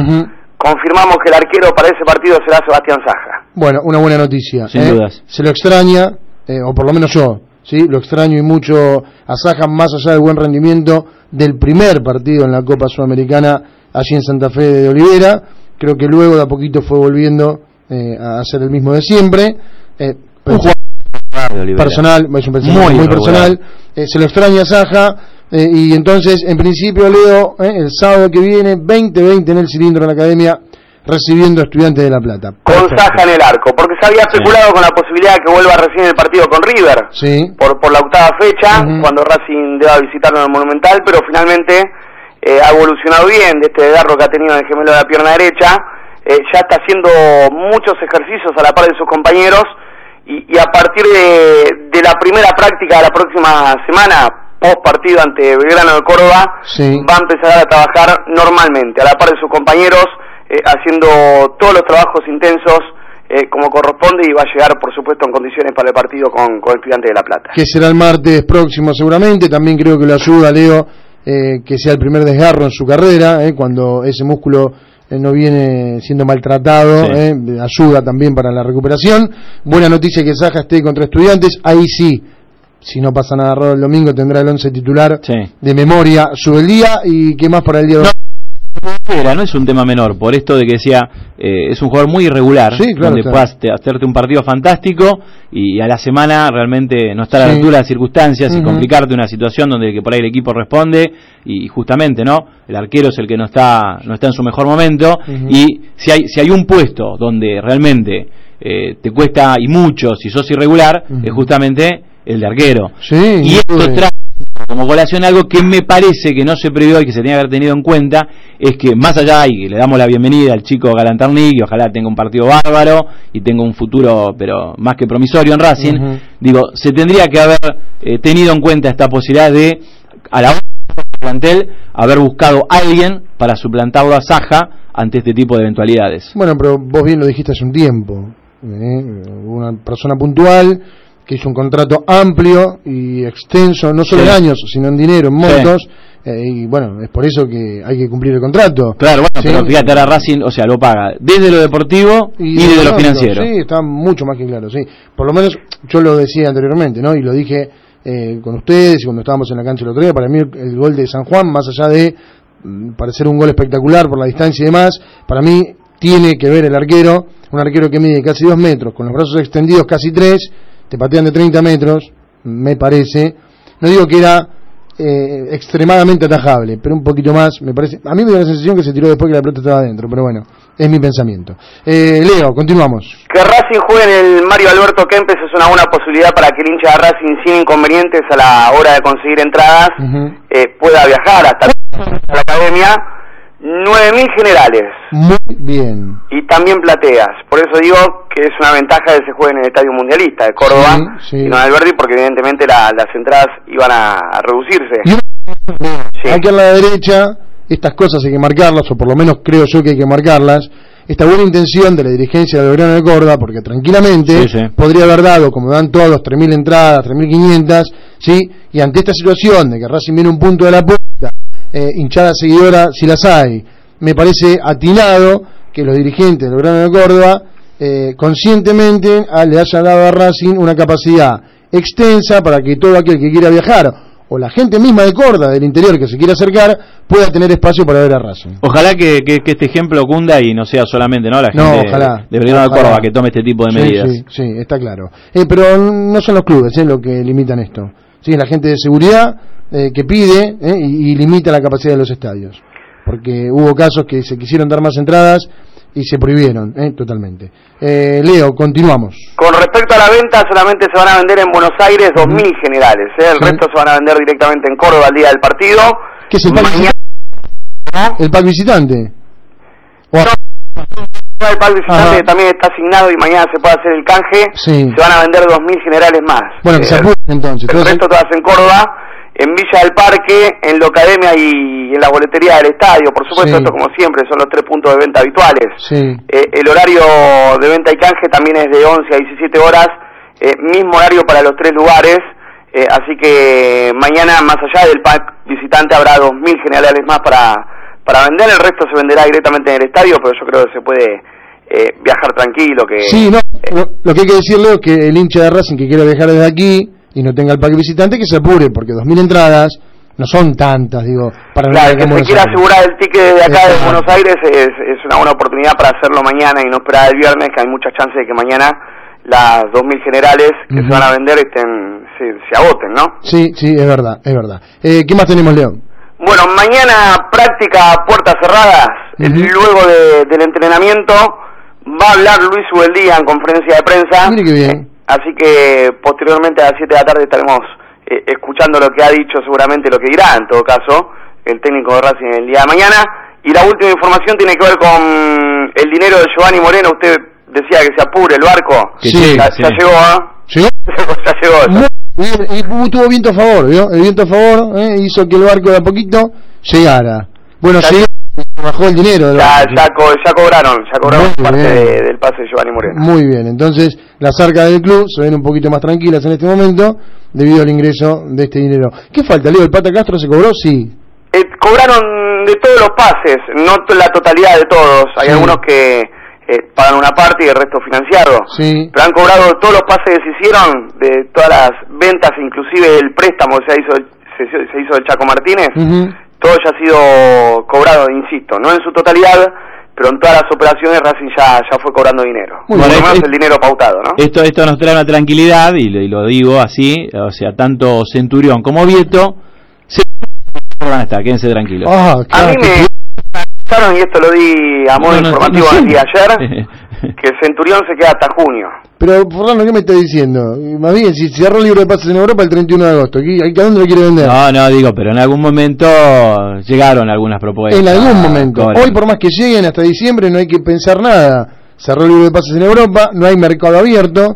confirmamos que el arquero para ese partido será Sebastián Saja. Bueno, una buena noticia. Sin ¿eh? dudas. Se lo extraña, eh, o por lo menos yo, ¿sí? lo extraño y mucho a Saja, más allá del buen rendimiento del primer partido en la Copa Sudamericana allí en Santa Fe de Olivera. Creo que luego de a poquito fue volviendo a ser el mismo de siempre. Personal, es un pensamiento muy, personal. se lo extraña a Saja eh, y entonces, en principio, Leo, eh, el sábado que viene, 20-20 en el cilindro de la academia, recibiendo estudiantes de La Plata. Con Saja en el arco, porque se había especulado con la posibilidad de que vuelva a recibir el partido con River, sí. por, por la octava fecha, cuando Racing deba visitarlo en el Monumental, pero finalmente eh, ha evolucionado bien de este desgarro que ha tenido en el gemelo de la pierna derecha, ya está haciendo muchos ejercicios a la par de sus compañeros, y, y a partir de, de la primera práctica de la próxima semana, post partido ante Belgrano de Córdoba, va a empezar a trabajar normalmente, a la par de sus compañeros, eh, haciendo todos los trabajos intensos eh, como corresponde y va a llegar, por supuesto, en condiciones para el partido con, con el Estudiante de La Plata. Que será el martes próximo seguramente, también creo que lo ayuda, Leo, eh, que sea el primer desgarro en su carrera, cuando ese músculo no viene siendo maltratado, ayuda también para la recuperación. Buena noticia que Saja esté contra estudiantes, ahí sí si no pasa nada raro el domingo, tendrá el 11 titular de memoria. Sube el día y qué más para el día de no, no es un tema menor, por esto de que decía, eh, es un jugador muy irregular, donde puedas hacerte un partido fantástico y a la semana realmente no está a la altura de las circunstancias y complicarte una situación donde que por ahí el equipo responde y justamente, ¿no? El arquero es el que no está, no está en su mejor momento y si hay, si hay un puesto donde realmente eh, te cuesta y mucho si sos irregular, es justamente el de arquero. y esto trae como colación algo que me parece que no se previó y que se tenía que haber tenido en cuenta, es que más allá, y le damos la bienvenida al chico Galantarnik, y ojalá tenga un partido bárbaro y tenga un futuro, pero más que promisorio en Racing, digo, se tendría que haber eh, tenido en cuenta esta posibilidad de, a la hora del plantel, haber buscado a alguien para suplantarlo a Saja ante este tipo de eventualidades. Bueno, pero vos bien lo dijiste hace un tiempo, ¿eh? una persona puntual que hizo un contrato amplio y extenso, no solo en años, sino en dinero, en montos. Eh, y bueno, es por eso que hay que cumplir el contrato. Claro, bueno, pero fíjate, ahora Racing, o sea, lo paga desde lo deportivo y, desde lo financiero. Sí, está mucho más que claro, sí. Por lo menos yo lo decía anteriormente, ¿no? Y lo dije eh, con ustedes y cuando estábamos en la cancha el otro día, para mí el, gol de San Juan, más allá de mm, parecer un gol espectacular por la distancia y demás, para mí tiene que ver el arquero, un arquero que mide casi dos metros, con los brazos extendidos casi tres, te patean de 30 metros, me parece. No digo que era eh, extremadamente atajable, pero un poquito más, me parece. A mí me da la sensación que se tiró después que la pelota estaba adentro, pero bueno, es mi pensamiento. Eh, Leo, continuamos. Que Racing juegue en el Mario Alberto Kempes es una buena posibilidad para que el hincha de Racing, sin inconvenientes a la hora de conseguir entradas, eh, pueda viajar hasta la academia 9.000 generales. Muy bien. Y también plateas. Por eso digo que es una ventaja de ese juego en el Estadio Mundialista de Córdoba y no en Alberdi, porque evidentemente las entradas iban a, reducirse. Aquí a la derecha, estas cosas hay que marcarlas, o por lo menos creo yo que hay que marcarlas. Esta buena intención de la dirigencia del gobierno de Córdoba, porque tranquilamente podría haber dado, como dan todos los 3.000 entradas, 3.500, ¿sí? Y ante esta situación de que Racing viene un punto de la puerta eh, hinchada seguidora si las hay. Me parece atinado que los dirigentes del Grano de Córdoba eh, conscientemente le hayan dado a Racing una capacidad extensa para que todo aquel que quiera viajar o la gente misma de Corda, del interior que se quiere acercar, pueda tener espacio para ver a Racing. Ojalá que, este ejemplo cunda y no sea solamente ¿no? la gente de, de Córdoba que tome este tipo de medidas. Sí, sí, está claro. Eh, pero no son los clubes eh, los que limitan esto. Sí, la gente de seguridad eh, que pide eh, y, y limita la capacidad de los estadios. Porque hubo casos que se quisieron dar más entradas y se prohibieron eh, totalmente. Eh, Leo, continuamos. Con respecto a la venta, solamente se van a vender en Buenos Aires 2.000 generales. ¿eh? El resto se van a vender directamente en Córdoba al día del partido. ¿Qué es el pack visitante? ¿El pack visitante? El pack visitante también está asignado y mañana se puede hacer el canje. Se van a vender 2.000 generales más. Bueno, que se apuren entonces. El resto todas en Córdoba en Villa del Parque, en la Academia y en la boletería del estadio. Por supuesto, esto como siempre son los tres puntos de venta habituales. Eh, el horario de venta y canje también es de 11 a 17 horas, eh, mismo horario para los tres lugares. Eh, así que mañana, más allá del pack visitante, habrá 2.000 generales más para, para vender. El resto se venderá directamente en el estadio, pero yo creo que se puede viajar tranquilo. Que, sí, no, lo, que hay que decirle es que el hincha de Racing que quiera viajar desde aquí y no tenga el pack visitante, que se apure, porque 2.000 entradas no son tantas, digo, para claro, que se quiera asegurar el ticket de acá de Buenos Aires es, es, una buena oportunidad para hacerlo mañana y no esperar el viernes, que hay muchas chances de que mañana las 2.000 generales que se van a vender estén se, se, agoten, ¿no? Sí, sí, es verdad, es verdad. Eh, ¿Qué más tenemos, León? Bueno, mañana práctica puertas cerradas, luego de, del entrenamiento va a hablar Luis Ubeldía en conferencia de prensa. Mire qué bien Así que posteriormente a las 7 de la tarde estaremos eh, escuchando lo que ha dicho, seguramente lo que dirá en todo caso el técnico de Racing el día de mañana. Y la última información tiene que ver con el dinero de Giovanni Moreno. Usted decía que se apure el barco. Sí, ya, llegó, ¿ah? *laughs* ¿Llegó? ya llegó. Y tuvo viento a favor, ¿vio? El viento a favor ¿eh? hizo que el barco de a poquito llegara. Bueno, sí bajó el dinero. Ya, ya, ya, cobraron, ya cobraron parte del pase de Giovanni Moreno. Muy bien, entonces las arcas del club se ven un poquito más tranquilas en este momento debido al ingreso de este dinero. ¿Qué falta, Leo? ¿El Pata Castro se cobró? Sí. Eh, cobraron de todos los pases, no la totalidad de todos. Hay algunos que eh, pagan una parte y el resto financiado. Sí. Pero han cobrado todos los pases que se hicieron, de todas las ventas, inclusive el préstamo que se hizo, se, se hizo del Chaco Martínez todo ya ha sido cobrado, insisto, no en su totalidad, pero en todas las operaciones Racing ya, ya fue cobrando dinero. Muy Por lo menos el dinero pautado, ¿no? Esto, esto nos trae una tranquilidad, y, lo digo así, o sea, tanto Centurión como Vieto, se van a estar, quédense tranquilos. Ah, a mí me y esto lo di a modo informativo ayer, *laughs* que Centurión se queda hasta junio. Pero, Fernando, ¿qué me está diciendo? Más bien, si cierra el libro de pases en Europa el 31 de agosto, ¿a dónde lo quiere vender? No, no, digo, pero en algún momento llegaron algunas propuestas. En algún momento. Hoy, por más que lleguen hasta diciembre, no hay que pensar nada. Cerró el libro de pases en Europa, no hay mercado abierto,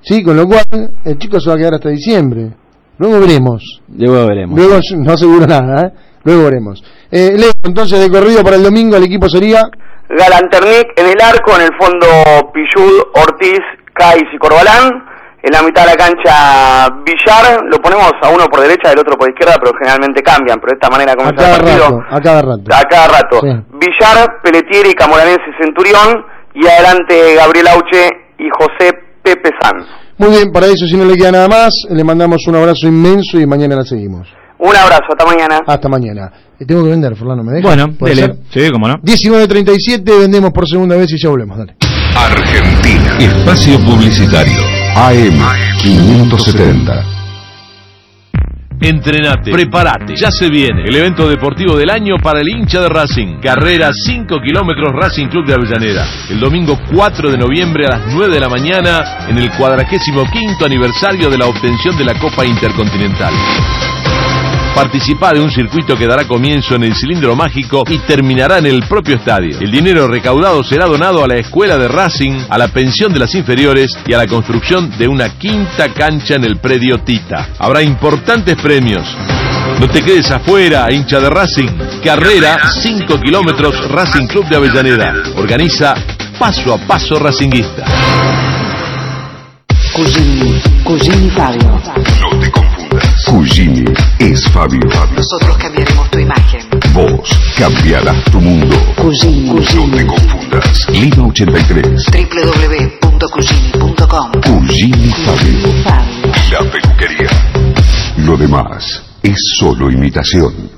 ¿sí? Con lo cual, el chico se va a quedar hasta diciembre. Luego veremos. Luego veremos. Luego no aseguro nada, ¿eh? Luego veremos. Eh, Leo, entonces, de corrido para el domingo, el equipo sería... Galanternic en el arco, en el fondo Pillud, Ortiz, Cais y Corbalán. En la mitad de la cancha Villar, lo ponemos a uno por derecha, del otro por izquierda, pero generalmente cambian, pero de esta manera comienza el partido. Rato, a cada rato. A cada rato. Villar, Pelletieri, Camoranense, Centurión, y adelante Gabriel Auche y José Pepe Sanz. Muy bien, para eso si no le queda nada más, le mandamos un abrazo inmenso y mañana la seguimos. Un abrazo, hasta mañana. Hasta mañana. tengo que vender, Fernando, ¿me dejas? Bueno, dele. Sí, cómo no. 19.37, vendemos por segunda vez y ya volvemos, dale. Argentina. Espacio Publicitario. AM 570. Entrenate, prepárate, ya se viene el evento deportivo del año para el hincha de Racing. Carrera 5 kilómetros Racing Club de Avellaneda. El domingo 4 de noviembre a las 9 de la mañana en el 45 aniversario de la obtención de la Copa Intercontinental. Participa de un circuito que dará comienzo en el cilindro mágico y terminará en el propio estadio. El dinero recaudado será donado a la escuela de Racing, a la pensión de las inferiores y a la construcción de una quinta cancha en el predio Tita. Habrá importantes premios. No te quedes afuera, hincha de Racing. Carrera 5 kilómetros Racing Club de Avellaneda. Organiza Paso a Paso Racinguista. Fabio. No te Cugini es Fabio. Nosotros cambiaremos tu imagen. Vos cambiarás tu mundo. Cugini. No te confundas. Lima 83. www.cugini.com. Cugini Fabio. La peluquería. Lo demás es solo imitación.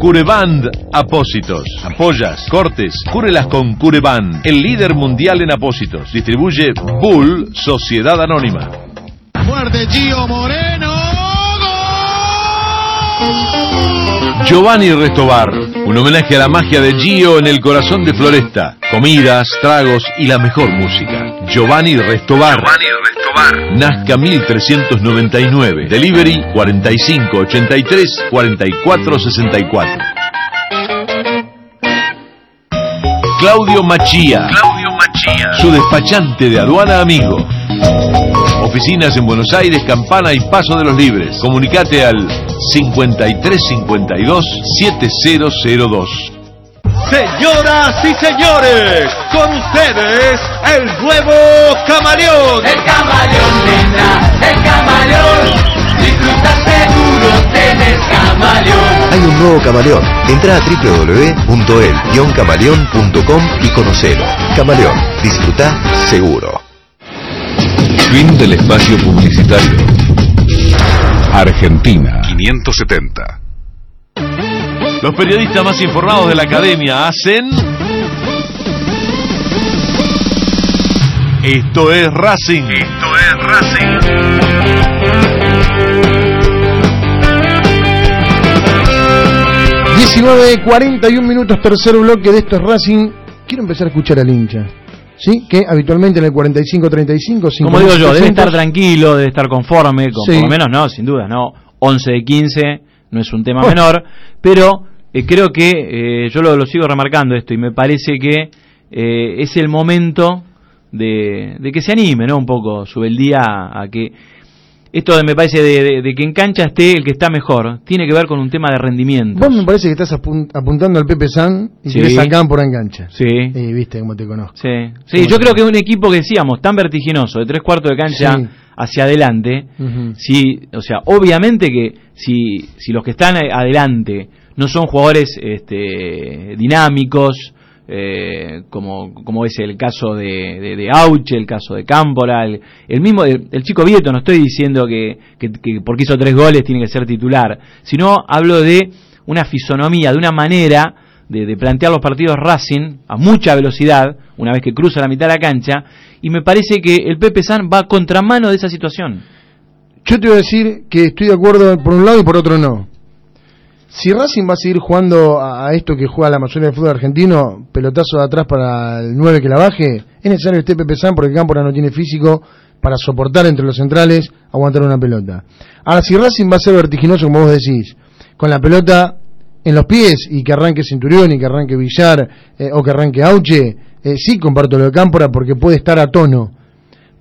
Cureband Apósitos. Apoyas, cortes, cúrelas con Cureband, el líder mundial en apósitos. Distribuye Bull Sociedad Anónima. Fuerte Gio Moreno. Giovanni Restobar, un homenaje a la magia de Gio en el corazón de Floresta. Comidas, tragos y la mejor música. Giovanni Restobar. Giovanni Restobar. Nazca 1399. Delivery 4583 4464. Claudio Machía. Claudio Machía. Su despachante de aduana amigo. Oficinas en Buenos Aires, Campana y Paso de los Libres. Comunicate al 5352 7002. Señoras y señores, con ustedes el nuevo camaleón. El camaleón, nena, el camaleón. Disfruta seguro, tenés camaleón. Hay un nuevo camaleón. Entra a www.el-camaleón.com y conocelo. Camaleón, disfruta seguro. Fin del espacio publicitario. Argentina 570. Los periodistas más informados de la academia hacen. Esto es Racing. Esto es Racing. un minutos, tercer bloque de esto es Racing. Quiero empezar a escuchar al hincha. ¿sí? que habitualmente en el 45-35... Como digo yo, debe estar tranquilo, debe estar conforme, con, por lo menos no, sin duda, no. 11 de 15 no es un tema menor, pero eh, creo que eh, yo lo, sigo remarcando esto y me parece que eh, es el momento de, de, que se anime, ¿no? Un poco, sube el día a que esto me parece de, que en cancha esté el que está mejor, tiene que ver con un tema de rendimiento. Vos me parece que estás apuntando al Pepe San y sí. querés sacar por engancha. Sí. Y viste cómo te conozco. Sí, sí yo creo que un equipo que decíamos, tan vertiginoso, de tres cuartos de cancha hacia adelante, sí, o sea, obviamente que si, si los que están adelante no son jugadores este, dinámicos, eh, como, es el caso de, de, Auche, el caso de Cámpora, el, mismo, el, chico Vieto, no estoy diciendo que, que, porque hizo tres goles tiene que ser titular, sino hablo de una fisonomía, de una manera de, de, plantear los partidos Racing a mucha velocidad, una vez que cruza la mitad de la cancha, y me parece que el Pepe San va a contramano de esa situación. Yo te voy a decir que estoy de acuerdo por un lado y por otro no. Si Racing va a seguir jugando a, esto que juega la mayoría del fútbol argentino, pelotazo de atrás para el 9 que la baje, es necesario que esté Pepe San porque Cámpora no tiene físico para soportar entre los centrales aguantar una pelota. Ahora, si Racing va a ser vertiginoso, como vos decís, con la pelota en los pies y que arranque Centurión y que arranque Villar eh, o que arranque Auche, eh, sí comparto lo de Cámpora porque puede estar a tono.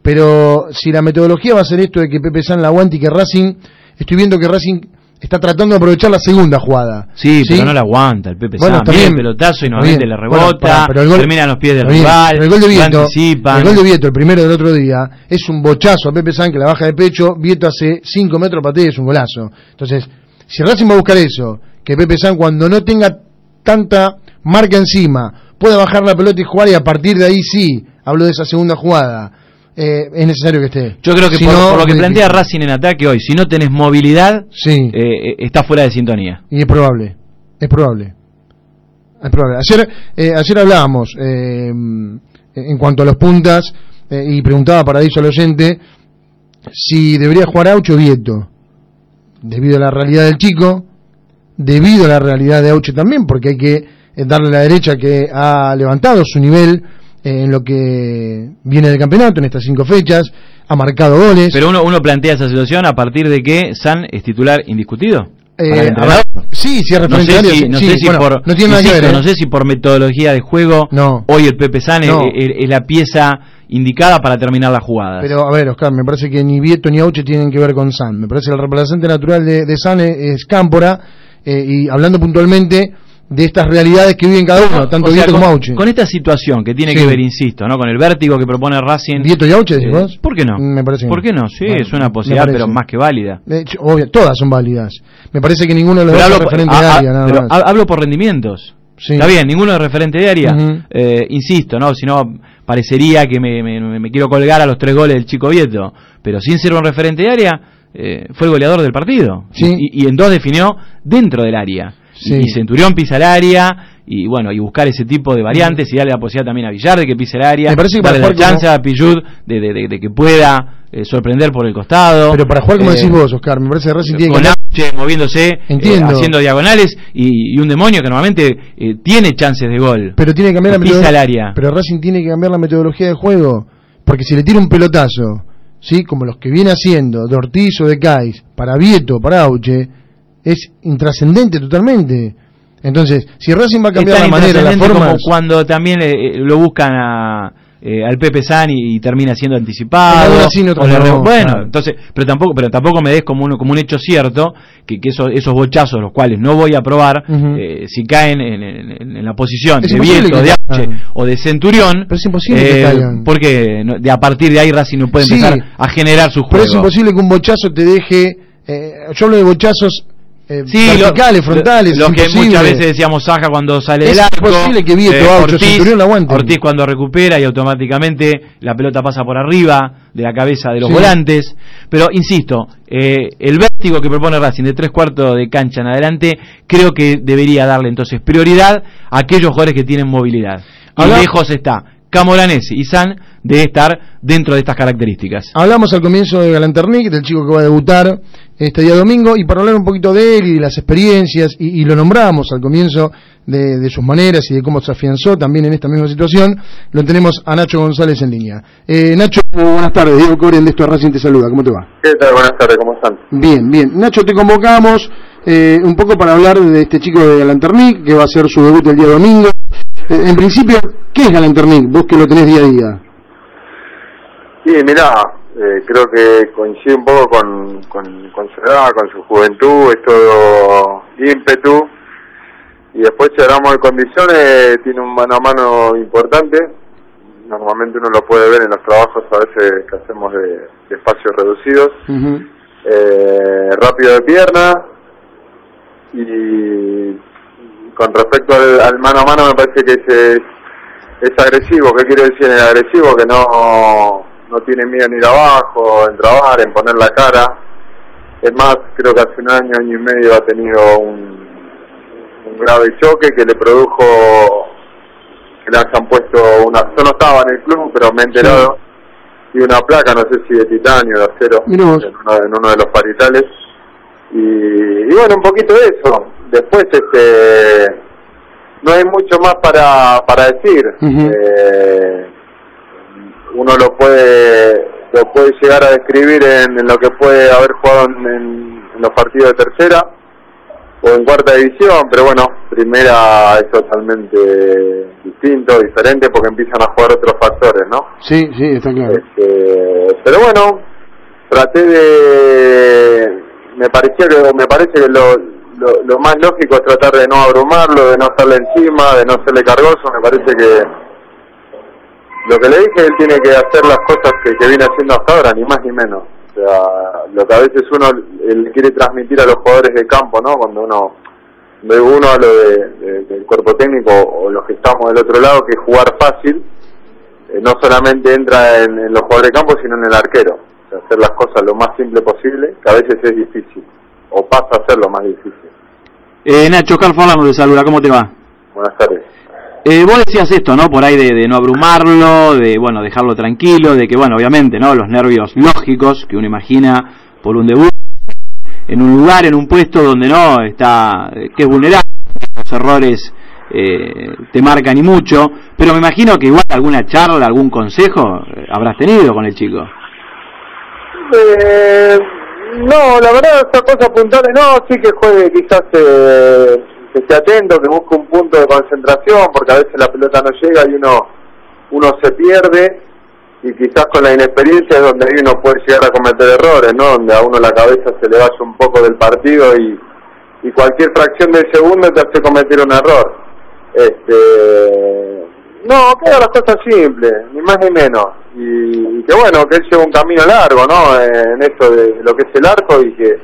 Pero si la metodología va a ser esto de que Pepe San la aguante y que Racing, estoy viendo que Racing está tratando de aprovechar la segunda jugada. Sí, pero no la aguanta el Pepe bueno, San. Bien, el pelotazo y nuevamente le rebota, pero el gol, termina en los pies del rival. el gol de Vieto, el gol de Vieto, el primero del otro día, es un bochazo a Pepe San que la baja de pecho, Vieto hace 5 metros para ti es un golazo. Entonces, si Racing va a buscar eso, que Pepe San cuando no tenga tanta marca encima, pueda bajar la pelota y jugar y a partir de ahí sí, hablo de esa segunda jugada eh, es necesario que esté. Yo creo que por, lo que plantea Racing en ataque hoy, si no tenés movilidad, sí. Eh, está fuera de sintonía. Y es probable, es probable. Es probable. Ayer, eh, ayer hablábamos en cuanto a los puntas y preguntaba para eso al oyente si debería jugar Aucho o Vieto, debido a la realidad del chico, debido a la realidad de Auche también, porque hay que eh, darle la derecha que ha levantado su nivel eh, en lo que viene del campeonato, en estas cinco fechas, ha marcado goles. Pero uno, uno plantea esa situación a partir de que San es titular indiscutido. Eh, sí, sí, es no sé referente si, no sí, sé si bueno, por, no tiene nada que insisto, ver, ¿eh? no sé si por metodología de juego, No. hoy el Pepe San es- No. es, es la pieza indicada para terminar la jugada. Pero a ver, Oscar, me parece que ni Vieto ni Auche tienen que ver con San. Me parece que el reemplazante natural de, de San es, es Cámpora, eh, y hablando puntualmente de estas realidades que viven cada uno, tanto O sea, con, como Auche. con esta situación que tiene Sí. que ver, insisto, ¿no? con el vértigo que propone Racing. ¿Vieto y Auche, decís eh? ¿Por qué no? Me parece ¿Por qué no? Sí, Bueno, es una posibilidad, pero más que válida. De hecho, obvio, todas son válidas. Me parece que ninguno de los Pero dos hablo, es referente a- de a- área, nada pero más. ha- hablo por rendimientos. Sí. Está bien, ninguno es referente de área. Eh, insisto, ¿no? Si no, parecería que me, me- me quiero colgar a los tres goles del Chico Vieto. Pero sin ser un referente de área, eh, fue el goleador del partido. Sí. Y, y en dos definió dentro del área. Sí. Y, y Centurión pisa el área. Y bueno, y buscar ese tipo de variantes y darle la posibilidad también a Villar de que pise el área. Me parece que para darle la jugar chance como- a Pillud de, de- de- de que pueda eh, sorprender por el costado. Pero para jugar como Eh, decís vos, Oscar, me parece que Racing tiene que con Auche moviéndose, eh, haciendo diagonales y, y un demonio que normalmente eh, tiene chances de gol. Pero tiene que cambiar la Pisa el área. Pero Racing tiene que cambiar la metodología de juego. Porque si le tira un pelotazo, ¿sí? como los que viene haciendo de Ortiz o de Cais, para Vieto, para Auche, es intrascendente totalmente. Entonces, si Racing va a cambiar la manera, la forma. como cuando también eh, lo buscan a, eh, al Pepe San y, y termina siendo anticipado. No, bueno, claro. entonces, pero tampoco, pero tampoco me des como un, como un hecho cierto que, que esos, esos bochazos, los cuales no voy a probar, eh, si caen en, en- en la posición Es de Vieto, que de caigan. o de Centurión, Pero es imposible que caigan. porque no- de a partir de ahí Racing no puede Sí, empezar a generar su juego. Pero es imposible que un bochazo te deje. eh, yo hablo de bochazos eh, Sí, lo- verticales, frontales. Lo es que muchas veces decíamos Saja cuando sale Es del arco. eh, imposible que Vieto, la aguanten. Ortiz cuando recupera y automáticamente la pelota pasa por arriba de la cabeza de los Sí. volantes. Pero insisto, eh, el vértigo que propone Racing de tres cuartos de cancha en adelante, creo que debería darle entonces prioridad a aquellos jugadores que tienen movilidad. Y lejos está Camoranesi y San de estar dentro de estas características. Hablamos al comienzo de Galanternic, del chico que va a debutar este día domingo, y para hablar un poquito de él y de las experiencias, y, y lo nombramos al comienzo de, de sus maneras y de cómo se afianzó también en esta misma situación, lo tenemos a Nacho González en línea. Eh, Nacho, buenas tardes, Diego Coren de esto de Racing te saluda, ¿cómo te va? ¿Qué tal? Buenas tardes, ¿cómo están? Bien, bien. Nacho, te convocamos eh, un poco para hablar de este chico de Galanternic, que va a hacer su debut el día domingo. Eh, en principio, ¿qué es Galanternic? Vos que lo tenés día a día. Sí, mirá, eh, creo que coincide un poco con, con, con su edad, con su juventud, es todo ímpetu. Y después si hablamos de condiciones, tiene un mano a mano importante. Normalmente uno lo puede ver en los trabajos a veces que hacemos de, de espacios reducidos. Eh, rápido de pierna y con respecto al, al mano a mano me parece que es, es, es agresivo. ¿Qué quiero decir el agresivo? Que no, no tiene miedo en ir abajo, en trabar, en poner la cara. Es más, creo que hace un año, año y medio ha tenido un, un grave choque que le produjo que le hayan puesto una... Yo no estaba en el club, pero me he enterado. Y una placa, no sé si de titanio, de acero, en uno, en uno de los paritales. Y, y bueno, un poquito de eso. Después, este no hay mucho más para, para decir. Eh, uno lo puede lo puede llegar a describir en, en lo que puede haber jugado en, en- los partidos de tercera o en cuarta división, pero bueno, primera es totalmente distinto, diferente porque empiezan a jugar otros factores, ¿no? Sí, sí, está claro. Este, pero bueno, traté de me pareció que me parece que lo, lo, lo más lógico es tratar de no abrumarlo, de no estarle encima, de no serle cargoso, me parece que lo que le dije él tiene que hacer las cosas que, que viene haciendo hasta ahora, ni más ni menos. O sea, lo que a veces uno él quiere transmitir a los jugadores de campo, ¿no? Cuando uno de uno a lo de, de- del cuerpo técnico o los que estamos del otro lado, que jugar fácil, eh, no solamente entra en, los jugadores de campo, sino en el arquero. Hacer las cosas lo más simple posible, que a veces es difícil, o pasa a ser lo más difícil. Eh, Nacho, Carl Forlano te saluda, ¿cómo te va? Buenas tardes. Eh, vos decías esto, ¿no? Por ahí de, de, no abrumarlo, de, bueno, dejarlo tranquilo, de que, bueno, obviamente, ¿no? Los nervios lógicos que uno imagina por un debut en un lugar, en un puesto donde no está, que es vulnerable, los errores eh, te marcan y mucho, pero me imagino que igual alguna charla, algún consejo eh, habrás tenido con el chico. Eh, no, la verdad, esa cosa puntuales no, sí que juegue quizás eh, que esté atento, que busque un punto de concentración, porque a veces la pelota no llega y uno, uno se pierde, y quizás con la inexperiencia es donde uno puede llegar a cometer errores, ¿no? Donde a uno la cabeza se le vaya un poco del partido y, y cualquier fracción de segundo te hace cometer un error. Este, no, queda las cosas simples, ni más ni menos. Y, que bueno, que él lleva un camino largo, ¿no? En esto de lo que es el arco y que,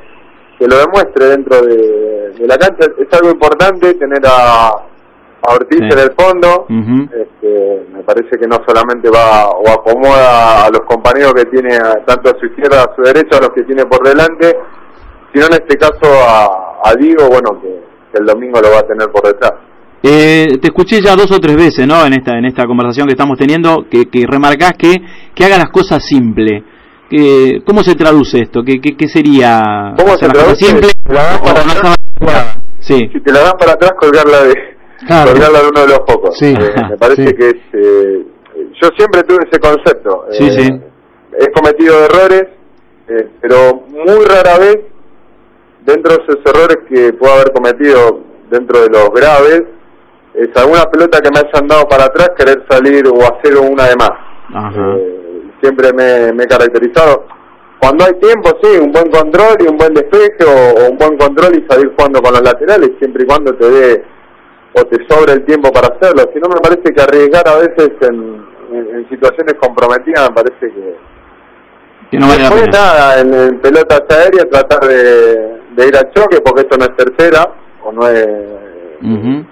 que lo demuestre dentro de, de la cancha. Es algo importante tener a, a Ortiz en el fondo. este, me parece que no solamente va o acomoda a los compañeros que tiene tanto a su izquierda, a su derecha, a los que tiene por delante, sino en este caso a, a Diego, bueno, que, que el domingo lo va a tener por detrás. Eh, te escuché ya dos o tres veces, ¿no? En esta en esta conversación que estamos teniendo, que, que remarcás que que haga las cosas simple. Que, ¿Cómo se traduce esto? ¿Qué, qué, qué sería ¿Cómo hacer se las cosas? Si la das para o no atrás, saber- Sí. Si te la dan para atrás, colgarla de, Claro. colgarla de uno de los focos. Sí. Eh, me *laughs* parece Sí. que es... eh, yo siempre tuve ese concepto. Sí, Eh, sí. He cometido errores, eh, pero muy rara vez, dentro de esos errores que puedo haber cometido dentro de los graves, es alguna pelota que me hayan dado para atrás, querer salir o hacer una de más. Ajá. Eh, siempre me, me he caracterizado. Cuando hay tiempo, sí, un buen control y un buen despeje o, o un buen control y salir jugando con los laterales, siempre y cuando te dé o te sobre el tiempo para hacerlo. Si no, me parece que arriesgar a veces en, en- en situaciones comprometidas, me parece que, Que no vale la Después pena. nada, en, en pelotas aéreas tratar de, de ir al choque, porque esto no es tercera, o no es...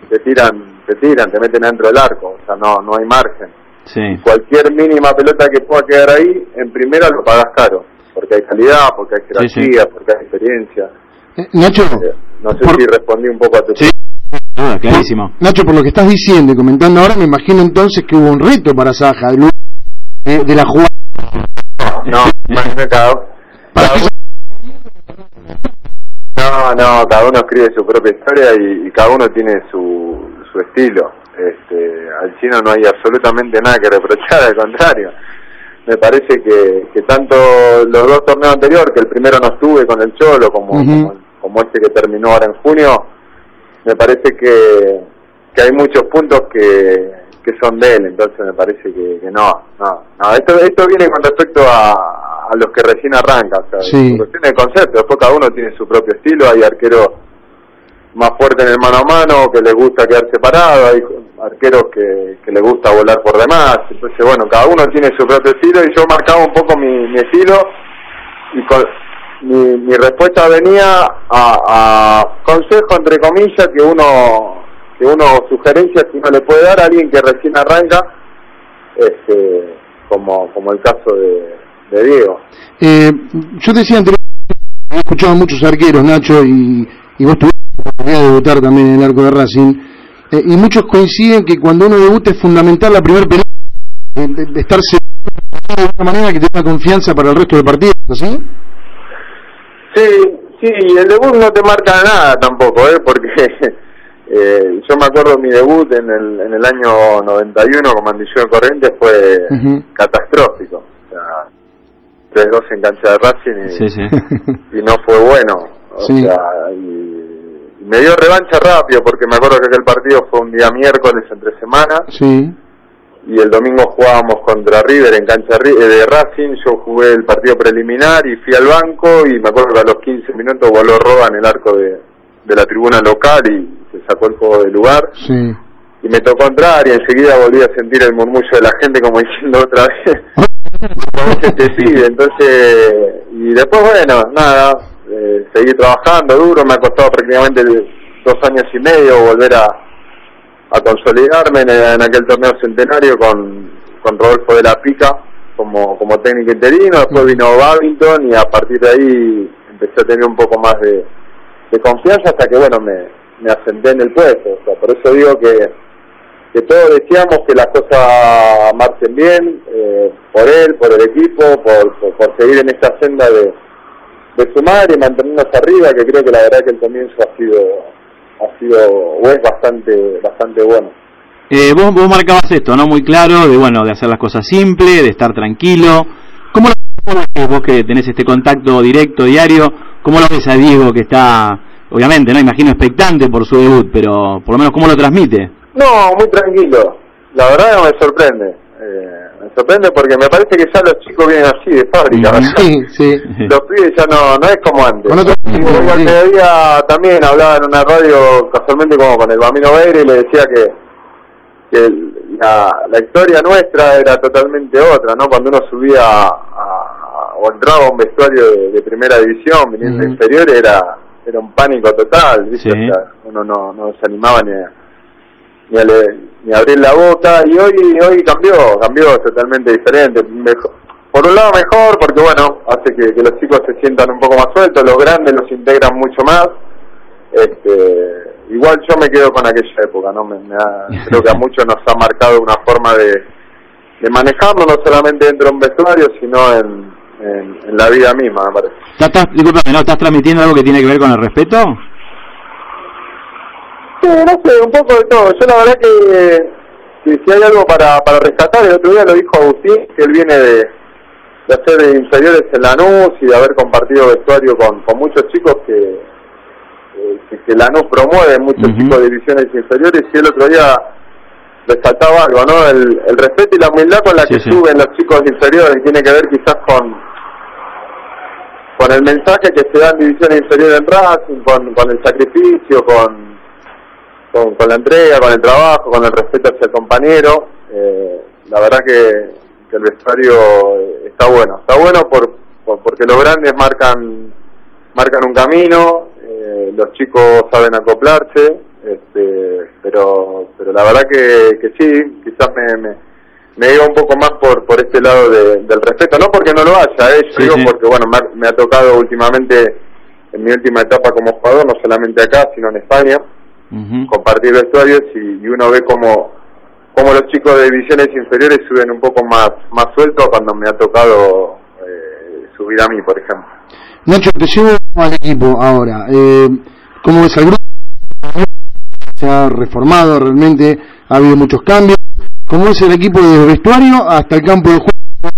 Te tiran, te tiran, te meten dentro del arco, o sea, no, no hay margen. Sí. Cualquier mínima pelota que pueda quedar ahí, en primera lo pagas caro, porque hay calidad, porque hay Sí, sí. jerarquía, porque hay experiencia. Eh, Nacho, Eh, No sé Por- si respondí un poco a tu Sí. Ah, clarísimo. Nacho, por lo que estás diciendo y comentando ahora, me imagino entonces que hubo un reto para Saja de, eh, de la jugada. No, imagínate cada, cada uno- No, no, cada uno escribe su propia historia y, y cada uno tiene su, su estilo. Este, al chino no hay absolutamente nada que reprochar, al contrario. Me parece que, que tanto los dos torneos anteriores, que el primero no estuve con el Cholo, como, como, como este que terminó ahora en junio, me parece que, que hay muchos puntos que, que son de él, entonces me parece que, que no, no, no. Esto, esto viene con respecto a, a los que recién arrancan, o sea, Sí. es cuestión de concepto, después cada uno tiene su propio estilo, hay arqueros más fuertes en el mano a mano, que les gusta quedar separado, hay arqueros que, que les gusta volar por demás, entonces bueno, cada uno tiene su propio estilo y yo marcaba un poco mi, mi estilo y con- mi, mi respuesta venía a, a consejo entre comillas que uno que uno sugerencias que uno le puede dar a alguien que recién arranca este como como el caso de, de Diego. Eh, yo decía anteriormente, he escuchado a muchos arqueros, Nacho, y, y vos tuviste la oportunidad de debutar también en el arco de Racing, eh, y muchos coinciden que cuando uno debuta es fundamental la primera pelota, eh, de, de estar seguro de una manera que te da confianza para el resto del partido, ¿así? sí sí y el debut no te marca nada tampoco eh porque *laughs* eh, yo me acuerdo mi debut en el en el año 91 con Mandillón Corrientes fue Ujú. catastrófico o sea 3-2 en cancha de Racing y, Sí, sí. y no fue bueno. O Sí. sea, y me dio revancha rápido porque me acuerdo que aquel partido fue un día miércoles entre semana Sí. y el domingo jugábamos contra River en cancha eh, de Racing. Yo jugué el partido preliminar y fui al banco y me acuerdo que a los 15 minutos voló Roba en el arco de, de la tribuna local y se sacó el juego del lugar. Sí. Y me tocó entrar y enseguida volví a sentir el murmullo de la gente como *laughs* diciendo otra vez. *laughs* a veces te pide, entonces, y después bueno, nada, eh, seguí trabajando duro, me ha costado prácticamente dos años y medio volver a, a consolidarme en, aquel torneo centenario con, con Rodolfo de la Pica como, como técnico interino, después vino Babington y a partir de ahí empecé a tener un poco más de, de confianza hasta que bueno me, me en el puesto, o sea, por eso digo que que todos deseamos que las cosas marchen bien, eh, por él, por el equipo, por, por, seguir en esta senda de, de sumar y mantenernos arriba, que creo que la verdad que el comienzo ha sido ha sido o es bastante bastante bueno. Eh, vos, vos marcabas esto, ¿no? Muy claro, de bueno, de hacer las cosas simples, de estar tranquilo. ¿Cómo lo ves vos que tenés este contacto directo, diario? ¿Cómo lo ves a Diego que está, obviamente, no imagino expectante por su debut, pero por lo menos cómo lo transmite? No, muy tranquilo. La verdad no me sorprende. Eh, sorprende porque me parece que ya los chicos vienen así de fábrica. *laughs* Sí, sí. Los pibes ya no, no es como antes. el día también hablaba en una radio casualmente como con el Bamino Beire y le decía que, que la, la historia nuestra era totalmente otra, ¿no? Cuando uno subía a, o entraba a un vestuario de, primera división, viniendo inferior, era era un pánico total, ¿viste? uno no, no se animaba ni a ni, a ni abrir la boca y hoy hoy cambió, cambió totalmente diferente. Mejor, por un lado mejor porque bueno, hace que, los chicos se sientan un poco más sueltos, los grandes los integran mucho más. Este, igual yo me quedo con aquella época, ¿no? Me, *laughs* creo que a muchos nos ha marcado una forma de, de manejarlo, no solamente dentro de un vestuario, sino en, en, la vida misma, me parece. ¿Estás, ¿no? ¿Estás transmitiendo algo que tiene que ver con el respeto? No sé, un poco de todo. Yo la verdad que, si hay algo para, para rescatar, el otro día lo dijo Agustín, que él viene de, de hacer inferiores en Lanús y de haber compartido vestuario con, con muchos chicos que, que, que Lanús promueve, muchos chicos de divisiones inferiores, y el otro día resaltaba algo, ¿no? El, el respeto y la humildad con la que suben los chicos inferiores tiene que ver quizás con con el mensaje que se da en divisiones inferiores en Racing, con, con el sacrificio, con con, la entrega, con el trabajo, con el respeto hacia el compañero. Eh, la verdad que, el vestuario está bueno. Está bueno por, porque los grandes marcan marcan un camino, eh, los chicos saben acoplarse, este, pero pero la verdad que, que sí, quizás me, me, me diga un poco más por por este lado del respeto, no porque no lo haya, eh, yo digo porque bueno, me ha, tocado últimamente en mi última etapa como jugador, no solamente acá, sino en España, compartir vestuarios y, uno ve como, como los chicos de divisiones inferiores suben un poco más, más sueltos cuando me ha tocado eh, subir a mí, por ejemplo. Nacho, te llevo al equipo ahora. Eh, ¿Cómo ves al grupo? Se ha reformado realmente, ha habido muchos cambios. ¿Cómo es el equipo desde vestuario hasta el campo de juego?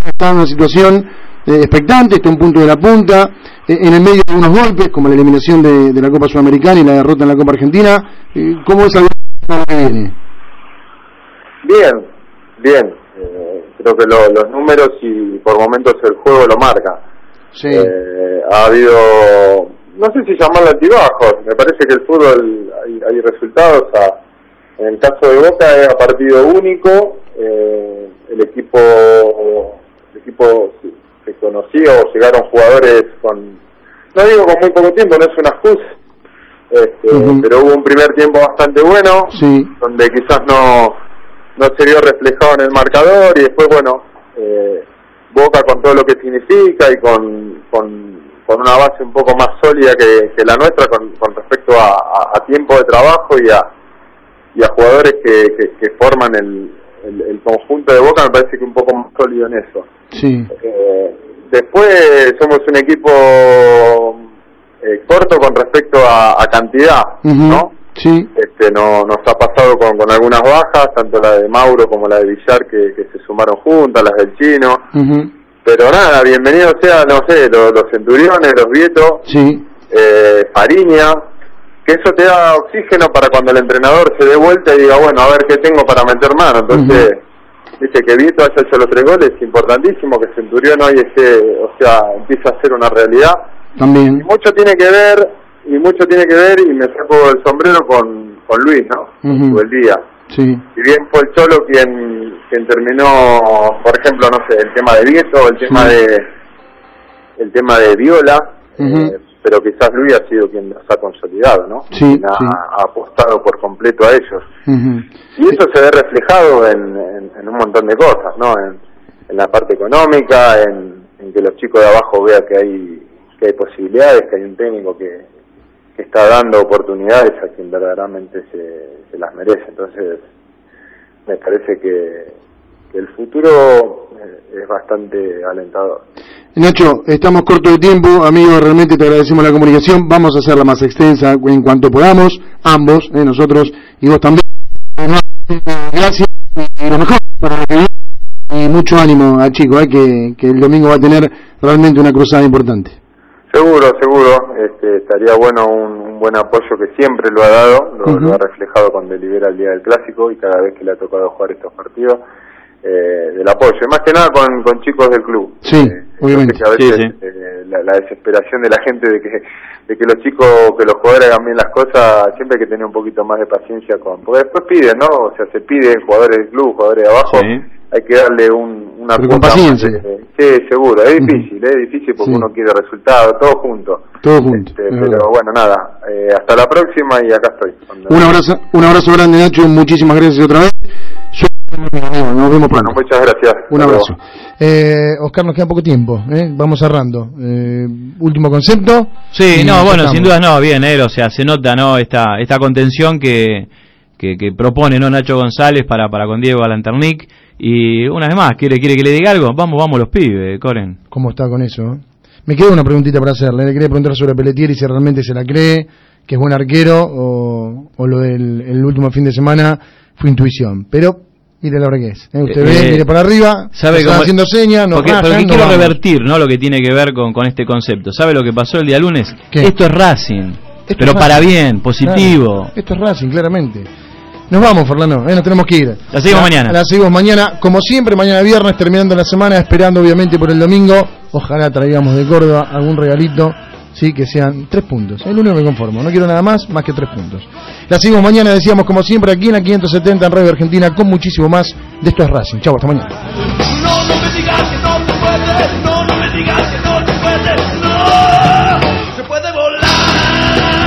Está en una situación eh, expectante, está un punto de la punta, eh, en el medio de unos golpes, como la eliminación de, la Copa Sudamericana y la derrota en la Copa Argentina. Eh, ¿Cómo es algo que viene? Bien, bien. creo que los números y por momentos el juego lo marca. Sí. ha habido, no sé si llamarlo altibajos, me parece que el fútbol hay, hay resultados. en el caso de Boca es a partido único, el equipo el equipo se conocía o llegaron jugadores con, no digo con muy poco tiempo, no es una excusa, este, pero hubo un primer tiempo bastante bueno, donde quizás no, no se vio reflejado en el marcador y después, bueno, eh, Boca con todo lo que significa y con, con, una base un poco más sólida que, la nuestra con, con respecto a, tiempo de trabajo y a, y a jugadores que, que, forman el, el, conjunto de Boca me parece que un poco más sólido en eso. Sí. Eh, después somos un equipo eh, corto con respecto a, cantidad, ¿no? Sí. Este, no, nos ha pasado con, con algunas bajas, tanto la de Mauro como la de Villar, que, se sumaron juntas, las del Chino. Pero nada, bienvenido sea, no sé, los, Centuriones, los Vietos, sí. eh, Fariña, que eso te da oxígeno para cuando el entrenador se dé vuelta y diga, bueno, a ver qué tengo para meter mano. Entonces, dice que Vito haya hecho los tres goles, es importantísimo, que Centurión hoy esté, o sea, empieza a ser una realidad. También. Y mucho tiene que ver, y mucho tiene que ver, y me saco el sombrero con, con Luis, ¿no? Uh el día. Sí. Si bien fue el Cholo quien, quien terminó, por ejemplo, no sé, el tema de Vieto, el tema de el tema de Viola, pero quizás Luis ha sido quien los ha consolidado, ¿no? Sí, ha, apostado por completo a ellos. Y eso se ve reflejado en, en, un montón de cosas, ¿no? En, la parte económica, en, que los chicos de abajo vean que hay que hay posibilidades, que hay un técnico que, está dando oportunidades a quien verdaderamente se, se las merece. Entonces, me parece que, que el futuro eh, es bastante alentador. Nacho, estamos corto de tiempo, amigo, realmente te agradecemos la comunicación, vamos a hacerla más extensa en cuanto podamos, ambos, eh, nosotros y vos también. Gracias y lo mejor para lo que viene. Y mucho ánimo al chico, eh, que, que el domingo va a tener realmente una cruzada importante. Seguro, seguro, este, estaría bueno un, un buen apoyo que siempre lo ha dado, lo, lo ha reflejado cuando libera el día del clásico y cada vez que le ha tocado jugar estos partidos, eh, del apoyo, y más que nada con, con chicos del club. Sí, Eh, obviamente. que a veces eh, la, la desesperación de la gente de que de que los chicos, que los jugadores hagan bien las cosas, siempre hay que tener un poquito más de paciencia con, porque después piden, ¿no? O sea, se piden jugadores del club, jugadores de abajo, hay que darle un, una Pero con cuota más paciencia. de- sí, seguro, es difícil, es difícil porque Sí. uno quiere resultados, todo junto. Todo junto. Este, es pero verdad. bueno, nada, eh, hasta la próxima y acá estoy. Un abrazo, un abrazo grande Nacho, muchísimas gracias otra vez. Nos vemos pronto. Bueno, muchas gracias. Un Hasta abrazo. Eh, Oscar, nos queda poco tiempo, ¿eh? vamos cerrando. Eh, último concepto. Sí, no, bueno, estamos. sin dudas no, bien, él, o sea, se nota, ¿no? Esta, esta contención que, que, que propone, ¿no? Nacho González para, para con Diego Alanternic. Y una vez más, ¿quiere, quiere que le diga algo? Vamos, vamos los pibes, Coren. ¿Cómo está con eso? eh? Me queda una preguntita para hacerle. Le quería preguntar sobre Pelletieri si realmente se la cree, que es buen arquero, o, o lo del el último fin de semana fue intuición. Pero, mire es. ¿eh? Usted Eh, ve, eh, mire para arriba, ¿Sabe están haciendo señas, no porque, rajan, porque no quiero vamos. revertir, ¿no? Lo que tiene que ver con, con este concepto. ¿Sabe lo que pasó el día lunes? Esto es Racing. Esto pero es para Racing. bien, positivo. Claro, esto es Racing, claramente. Nos vamos, Fernando, ¿eh? nos tenemos que ir. La seguimos mañana. La seguimos mañana, como siempre, mañana viernes, terminando la semana, esperando obviamente por el domingo. Ojalá traigamos de Córdoba algún regalito, sí, que sean tres puntos. Es lo único que conformo, no quiero nada más, más que tres puntos. La seguimos mañana, decíamos como siempre, aquí en la 570 en Radio Argentina, con muchísimo más de esto es Racing. Chau, hasta mañana. No, no me digas que no se puede, no, no me digas que no se puede.